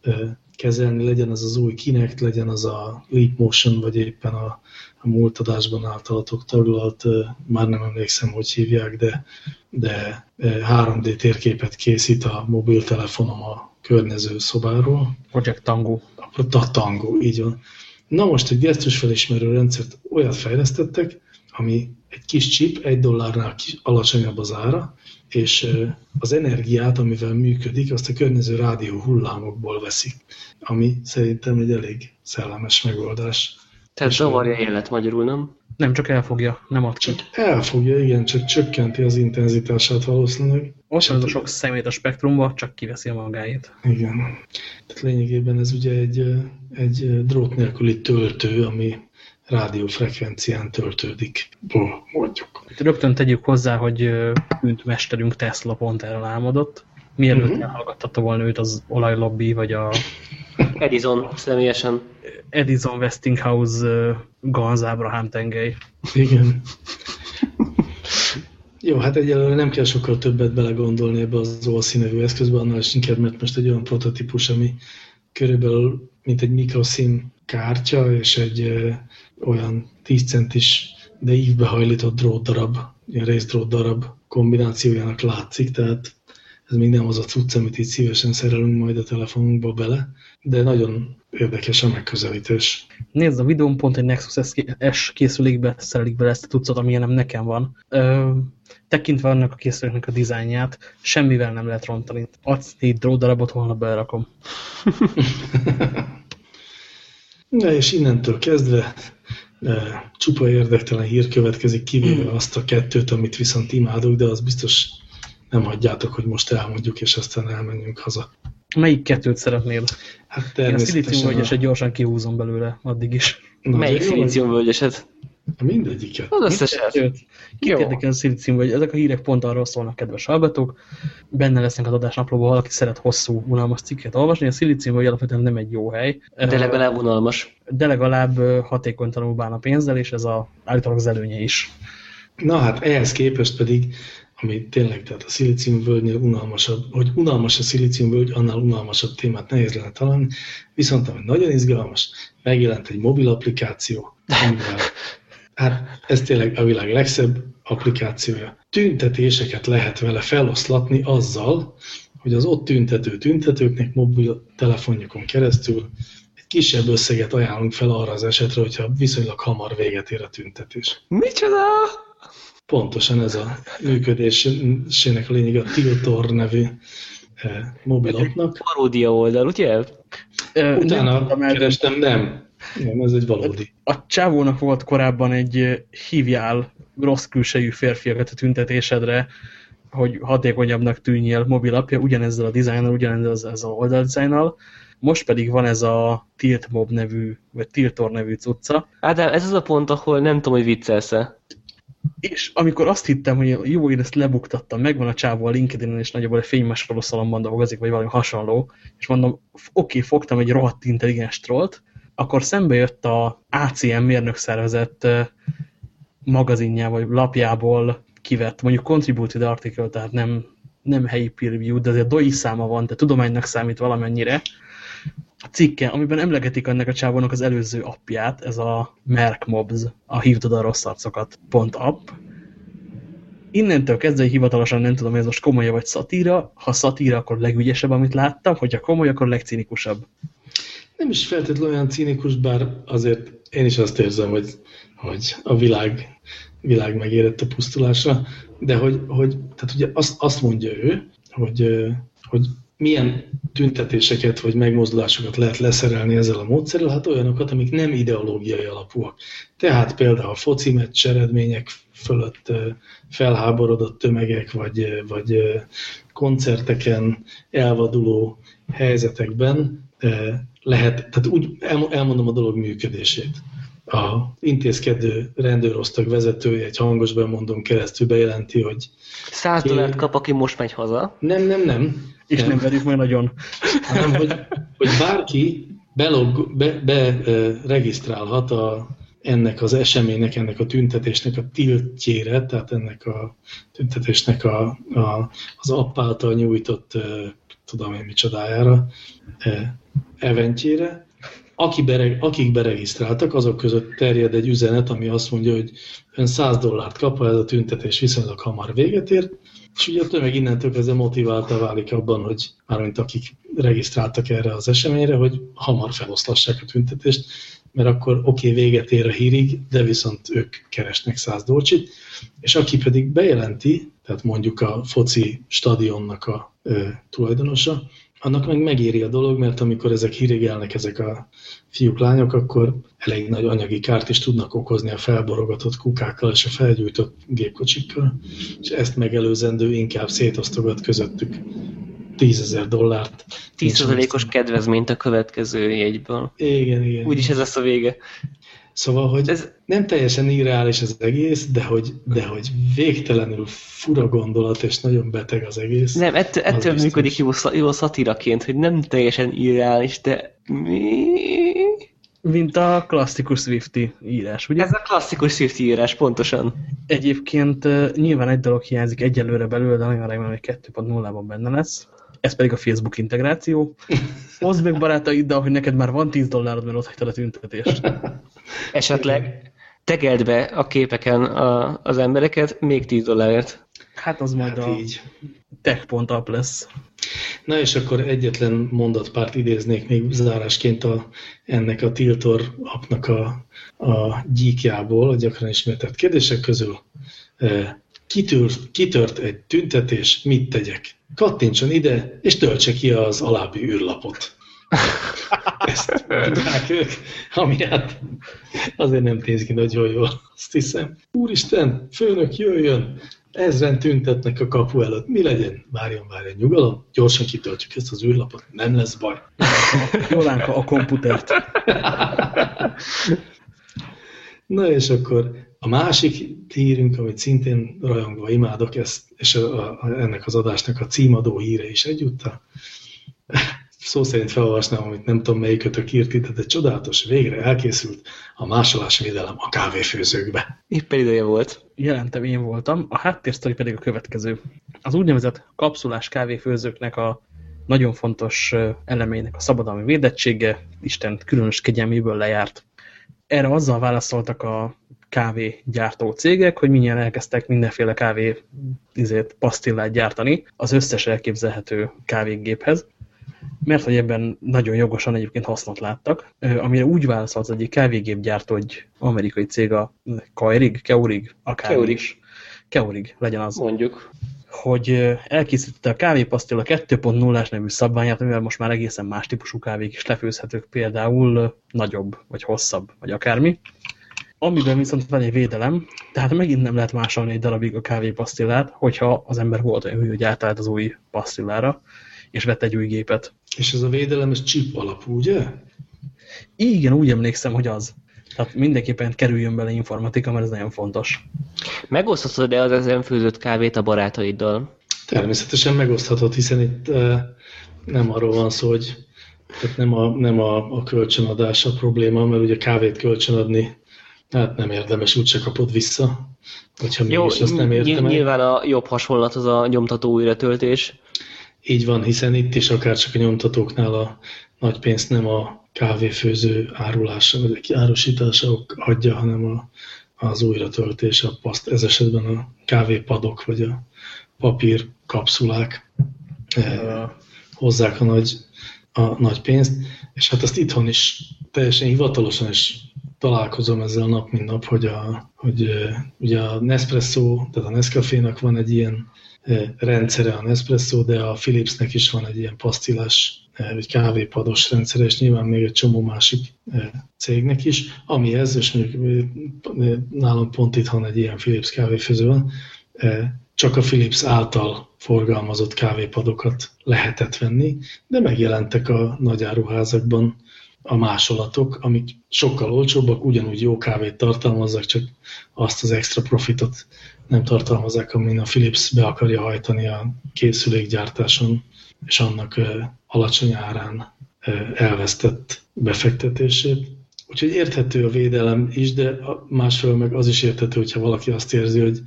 kezelni, legyen az az új Kinect, legyen az a Leap Motion, vagy éppen a, a múlt adásban általatok taglalt, már nem emlékszem, hogy hívják, de, de 3D térképet készít a mobiltelefonom a környező szobáról. Project Tango. A Tango, így van. Na most egy gesztusfelismerő rendszert olyat fejlesztettek, ami egy kis chip, egy dollárnál alacsonyabb az ára, és az energiát, amivel működik, azt a környező rádió hullámokból veszik, ami szerintem egy elég szellemes megoldás. Tehát zavarja élet magyarul, nem? Nem, csak elfogja, nem ad Csak elfogja, igen, csak csökkenti az intenzitását valószínűleg. Ott van a sok szemét a spektrumba, csak kiveszi a magáét. Igen. Tehát lényegében ez ugye egy, egy drót nélküli töltő, ami rádiófrekvencián töltődik, mondjuk. Rögtön tegyük hozzá, hogy mesterünk Tesla pont erről álmodott. Mielőtt uh mhm. -huh. elhallgattatta volna őt az olajlobbi, vagy a... Edison személyesen. Edison Westinghouse Ganz Abraham tengely. Igen. Jó, hát egyelőre nem kell sokkal többet belegondolni ebbe az OLSI nevű eszközbe, annál is inkább, mert most egy olyan prototípus, ami körülbelül mint egy mikroszín kártya, és egy olyan 10 centis, de ívbe hajlított drótdarab, ilyen részdrót darab kombinációjának látszik, tehát ez még nem az a cucc, amit itt szívesen szerelünk majd a telefonunkba bele, de nagyon érdekes a megközelítés. Nézd, a videón pont egy Nexus S készülékbe szerelik bele ezt a tucat, ami nem nekem van. Ö, tekintve annak a készüléknek a dizájnját, semmivel nem lehet rontani. Adsz négy drótdarabot, holnap belerakom. Na és innentől kezdve e, csupa érdektelen hír következik, kivéve azt a kettőt, amit viszont imádok, de az biztos nem hagyjátok, hogy most elmondjuk, és aztán elmenjünk haza. Melyik kettőt szeretnél? Hát természetesen. Én a szilíciumvölgyeset gyorsan kihúzom belőle, addig is. Na, Melyik szilíciumvölgyeset? Mindegyiket. Az összeset. Kit érdekel a szilícium, vagy ezek a hírek pont arról szólnak, kedves hallgatók. Benne lesznek az adásnaplóban, valaki szeret hosszú, unalmas cikket olvasni. A szilícium vagy alapvetően nem egy jó hely. De legalább unalmas. De legalább hatékonytalanul bán a pénzzel, és ez a, állítólag az előnye is. Na hát ehhez képest pedig ami tényleg, tehát a szilíciumvölgynél unalmasabb, hogy unalmas a szilíciumvölgy, annál unalmasabb témát nehéz lenne találni, viszont ami nagyon izgalmas, megjelent egy mobil applikáció, amivel, hát ez tényleg a világ legszebb applikációja. Tüntetéseket lehet vele feloszlatni azzal, hogy az ott tüntető tüntetőknek mobil telefonjukon keresztül egy kisebb összeget ajánlunk fel arra az esetre, hogyha viszonylag hamar véget ér a tüntetés. Micsoda? Pontosan ez a működésének a lényeg a Tiltor nevű eh, mobiloknak. Paródia oldal, ugye? Utána nem kerestem, nem. Nem, ez egy valódi. A csávónak volt korábban egy hívjál rossz külsejű férfiakat a tüntetésedre, hogy hatékonyabbnak tűnjél mobilapja, ugyanezzel a dizájnnal, ugyanezzel az, az oldaldizájnnal. Most pedig van ez a Tiltmob nevű, vagy Tiltor nevű cucca. Ádám, ez az a pont, ahol nem tudom, hogy viccelsz-e. És amikor azt hittem, hogy jó, én ezt lebuktattam, megvan a csávó a LinkedIn-en, és nagyjából egy fénymásoló szalomban dolgozik, vagy valami hasonló, és mondom, oké, okay, fogtam egy rohadt intelligens trollt, akkor szembe jött a ACM mérnökszervezet magazinjá, vagy lapjából kivett, mondjuk contributed article, tehát nem, nem helyi peer review, de azért doi száma van, de tudománynak számít valamennyire, a cikke, amiben emlegetik ennek a csávónak az előző appját, ez a Merck Mobs, a hívtad a rossz arcokat pont app. Innentől kezdve hivatalosan nem tudom, hogy ez most komoly vagy szatíra. Ha szatíra, akkor legügyesebb, amit láttam, hogyha komoly, akkor legcinikusabb. Nem is feltétlenül olyan cínikus, bár azért én is azt érzem, hogy, hogy a világ, világ megérett a pusztulásra, de hogy, hogy tehát ugye azt, azt mondja ő, hogy, hogy milyen tüntetéseket vagy megmozdulásokat lehet leszerelni ezzel a módszerrel? Hát olyanokat, amik nem ideológiai alapúak. Tehát például a foci meccs eredmények fölött felháborodott tömegek, vagy, vagy koncerteken elvaduló helyzetekben lehet, tehát úgy elmondom a dolog működését. A intézkedő rendőrosztag vezetője egy hangos bemondón keresztül bejelenti, hogy... Száz dollárt kap, aki most megy haza. Nem, nem, nem és nem, nem verjük meg nagyon. Hanem, hogy, hogy bárki belog, be, be regisztrálhat a, ennek az eseménynek, ennek a tüntetésnek a tiltjére, tehát ennek a tüntetésnek a, a, az app által nyújtott tudom én micsodájára, eventjére, aki bereg, akik beregisztráltak, azok között terjed egy üzenet, ami azt mondja, hogy ön 100 dollárt kap, ha ez a tüntetés viszonylag hamar véget ér, és ugye a tömeg innentől kezdve motiválta válik abban, hogy mármint akik regisztráltak erre az eseményre, hogy hamar feloszlassák a tüntetést, mert akkor oké, okay, véget ér a hírig, de viszont ők keresnek száz dolcsit, és aki pedig bejelenti, tehát mondjuk a foci stadionnak a ö, tulajdonosa, annak meg megéri a dolog, mert amikor ezek hírigelnek, ezek a fiúk, lányok, akkor elég nagy anyagi kárt is tudnak okozni a felborogatott kukákkal és a felgyújtott gépkocsikkal, és ezt megelőzendő inkább szétosztogat közöttük 10 ezer dollárt. 10%-os kedvezményt a következő jegyből. Igen, igen. Úgyis ez lesz a vége. Szóval, hogy ez nem teljesen irreális az egész, de hogy, de hogy végtelenül fura gondolat, és nagyon beteg az egész. Nem, ettől, ettől működik jó, jó szatiraként, hogy nem teljesen irreális, de mi? Mint a klasszikus Swifty írás, ugye? Ez a klasszikus Swifty írás, pontosan. Egyébként nyilván egy dolog hiányzik egyelőre belőle, de nagyon remélem, hogy 2.0-ban benne lesz. Ez pedig a Facebook integráció. Hozd meg barátaiddal, hogy neked már van 10 dollárod, mert ott hagytad a tüntetést. Esetleg tegeld be a képeken a, az embereket még 10 dollárért. Hát az majd hát a így. tech.app lesz. Na és akkor egyetlen mondatpárt idéznék még zárásként a, ennek a Tiltor appnak a, a gyíkjából, a gyakran ismertett kérdések közül. E, kitört, kitört egy tüntetés, mit tegyek? Kattintson ide, és töltse ki az alábbi űrlapot. Ezt mondták ők, ami hát azért nem néz ki nagyon jól, azt hiszem. Úristen, főnök jöjjön, ezren tüntetnek a kapu előtt. Mi legyen? Várjon, várjon, nyugalom, gyorsan kitöltjük ezt az űrlapot, nem lesz baj. Jolánka a komputert. Na és akkor a másik hírünk, amit szintén rajongva imádok, ezt, és a, a, ennek az adásnak a címadó híre is egyúttal szó szerint felolvasnám, amit nem tudom melyikötök írt itt, de csodálatos, végre elkészült a másolásvédelem a kávéfőzőkbe. Éppen ideje volt. Jelentem, én voltam. A háttérsztori pedig a következő. Az úgynevezett kapszulás kávéfőzőknek a nagyon fontos elemeinek a szabadalmi védettsége Isten különös kegyelméből lejárt. Erre azzal válaszoltak a kávégyártó cégek, hogy mindjárt elkezdtek mindenféle kávé izét, pasztillát gyártani az összes elképzelhető kávégéphez mert hogy ebben nagyon jogosan egyébként hasznot láttak, amire úgy válaszolt az egyik kávégépgyártó, hogy amerikai cég a Keurig, Keurig, akár Keurig. is. Keurig, legyen az. Mondjuk. Hogy elkészítette a kávépasztil a 2.0-ás nevű szabványát, amivel most már egészen más típusú kávék is lefőzhetők, például nagyobb, vagy hosszabb, vagy akármi. Amiben viszont van egy védelem, tehát megint nem lehet másolni egy darabig a kávépasztillát, hogyha az ember volt olyan hogy átállt az új pasztillára, és vett egy új gépet. És ez a védelem, ez chip alapú, ugye? Igen, úgy emlékszem, hogy az. Tehát mindenképpen kerüljön bele informatika, mert ez nagyon fontos. Megoszthatod-e az ezen főzött kávét a barátaiddal? Természetesen megoszthatod, hiszen itt nem arról van szó, hogy tehát nem a, nem a, a kölcsönadás a probléma, mert ugye kávét kölcsönadni hát nem érdemes, úgyse kapod vissza. Hogyha Jó, mégis azt nem értem nyilván a jobb hasonlat az a nyomtató újratöltés. Így van, hiszen itt is akár csak a nyomtatóknál a nagy pénzt nem a kávéfőző árulása, vagy árusítása adja, hanem a, az újratöltés, a paszt, ez esetben a kávépadok, vagy a papír kapszulák eh, hozzák a nagy, a nagy pénzt, és hát azt itthon is teljesen hivatalosan is találkozom ezzel nap, mint nap, hogy, a, hogy eh, ugye a Nespresso, tehát a Nescafé-nak van egy ilyen rendszere a Nespresso, de a Philipsnek is van egy ilyen pasztilás, vagy kávépados rendszere, és nyilván még egy csomó másik cégnek is, amihez, és mondjuk nálam pont itt van egy ilyen Philips kávéfőző van, csak a Philips által forgalmazott kávépadokat lehetett venni, de megjelentek a nagyáruházakban a másolatok, amik sokkal olcsóbbak, ugyanúgy jó kávét tartalmazzak, csak azt az extra profitot nem tartalmazzák, amin a Philips be akarja hajtani a készülékgyártáson, és annak alacsony árán elvesztett befektetését. Úgyhogy érthető a védelem is, de másfelől meg az is érthető, hogyha valaki azt érzi, hogy,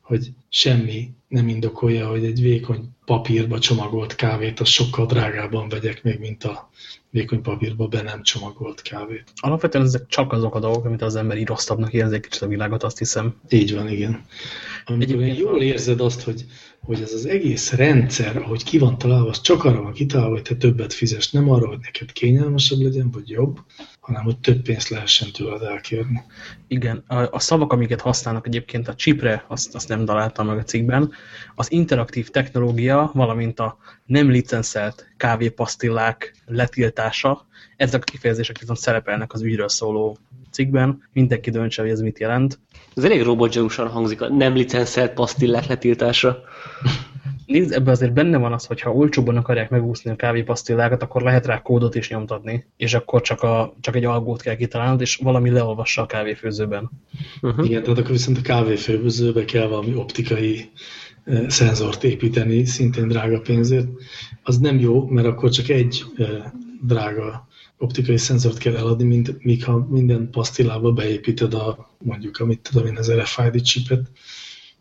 hogy semmi nem indokolja, hogy egy vékony papírba csomagolt kávét, az sokkal drágában vegyek még, mint a vékony papírba be nem csomagolt kávét. Alapvetően ezek csak azok a dolgok, amit az ember így rosszabbnak érzi kicsit a világot, azt hiszem. Így van, igen. Amikor jól érzed azt, hogy hogy ez az egész rendszer, ahogy ki van találva, az csak arra van kitalálva, hogy te többet fizes, nem arra, hogy neked kényelmesebb legyen, vagy jobb, hanem hogy több pénzt lehessen tőled elkérni. Igen, a, a szavak, amiket használnak egyébként a chipre, azt, azt nem találtam meg a cikkben, az interaktív technológia, valamint a nem licenszelt kávépasztillák letiltása, ezek a kifejezések viszont szerepelnek az ügyről szóló cikkben, mindenki döntse, hogy ez mit jelent. Ez elég robotgyanúsan hangzik a nem licenszelt pasztillák letiltása. Nézd, ebben azért benne van az, hogy ha olcsóbban akarják megúszni a kávépasztillákat, akkor lehet rá kódot is nyomtatni, és akkor csak, a, csak egy algót kell kitalálnod, és valami leolvassa a kávéfőzőben. Uh -huh. Igen, tehát akkor viszont a kávéfőzőbe kell valami optikai eh, szenzort építeni, szintén drága pénzért. Az nem jó, mert akkor csak egy eh, drága optikai szenzort kell eladni, mint, míg ha minden pasztillába beépíted a, mondjuk, amit tudom én, az RFID chipet,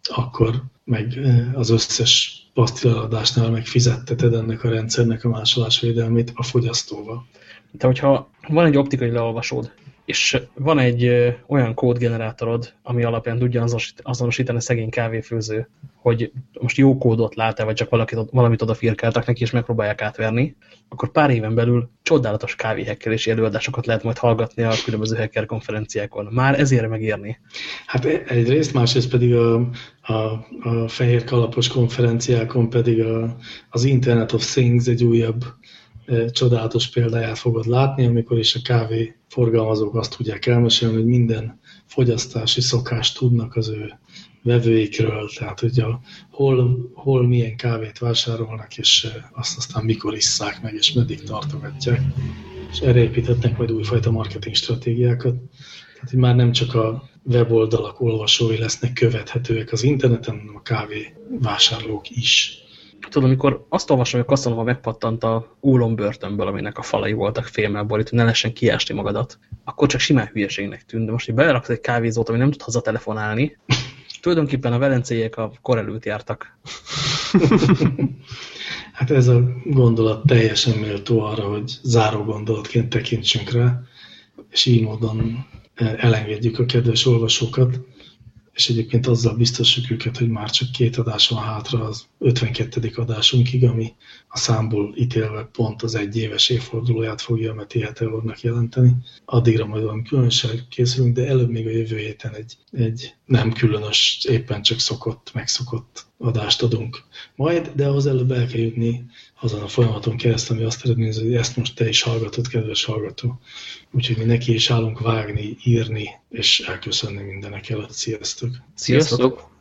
akkor meg az összes pasztilladásnál meg fizetteted ennek a rendszernek a másolásvédelmét a fogyasztóval. De hogyha van egy optikai leolvasód, és van egy olyan kódgenerátorod, ami alapján tudja azonosítani a szegény kávéfőző, hogy most jó kódot lát-e, vagy csak valakit, valamit odafirkáltak neki, és megpróbálják átverni, akkor pár éven belül csodálatos kávéhekkelési előadásokat lehet majd hallgatni a különböző hacker konferenciákon. Már ezért megérni. Hát e- egyrészt, másrészt pedig a, a, a fehér kalapos konferenciákon pedig a, az Internet of Things egy újabb csodálatos példáját fogod látni, amikor is a kávé forgalmazók azt tudják elmesélni, hogy minden fogyasztási szokást tudnak az ő vevőikről, tehát hogy a, hol, hol milyen kávét vásárolnak, és azt aztán mikor isszák meg, és meddig tartogatják. És erre építetnek majd újfajta marketing stratégiákat. Tehát, hogy már nem csak a weboldalak olvasói lesznek követhetőek az interneten, hanem a kávé vásárlók is tudod, amikor azt olvasom, hogy a Casanova megpattant a ólom börtönből, aminek a falai voltak félmel borít, hogy ne lehessen kiásni magadat, akkor csak simán hülyeségnek tűnt. De most, hogy beleraksz egy kávézót, ami nem tud hazatelefonálni, tulajdonképpen a velencéjek a kor előtt jártak. hát ez a gondolat teljesen méltó arra, hogy záró gondolatként tekintsünk rá, és így módon elengedjük a kedves olvasókat és egyébként azzal biztosjuk őket, hogy már csak két adás van hátra az 52. adásunkig, ami a számból ítélve pont az egy éves évfordulóját fogja a Meti Heteornak jelenteni. Addigra majd valami különöség készülünk, de előbb még a jövő héten egy, egy nem különös, éppen csak szokott, megszokott adást adunk majd, de ahhoz előbb el kell jutni azon a folyamaton keresztül, ami azt eredményezi, hogy ezt most te is hallgatod, kedves hallgató. Úgyhogy mi neki is állunk vágni, írni, és elköszönni mindenek előtt. Sziasztok! Sziasztok!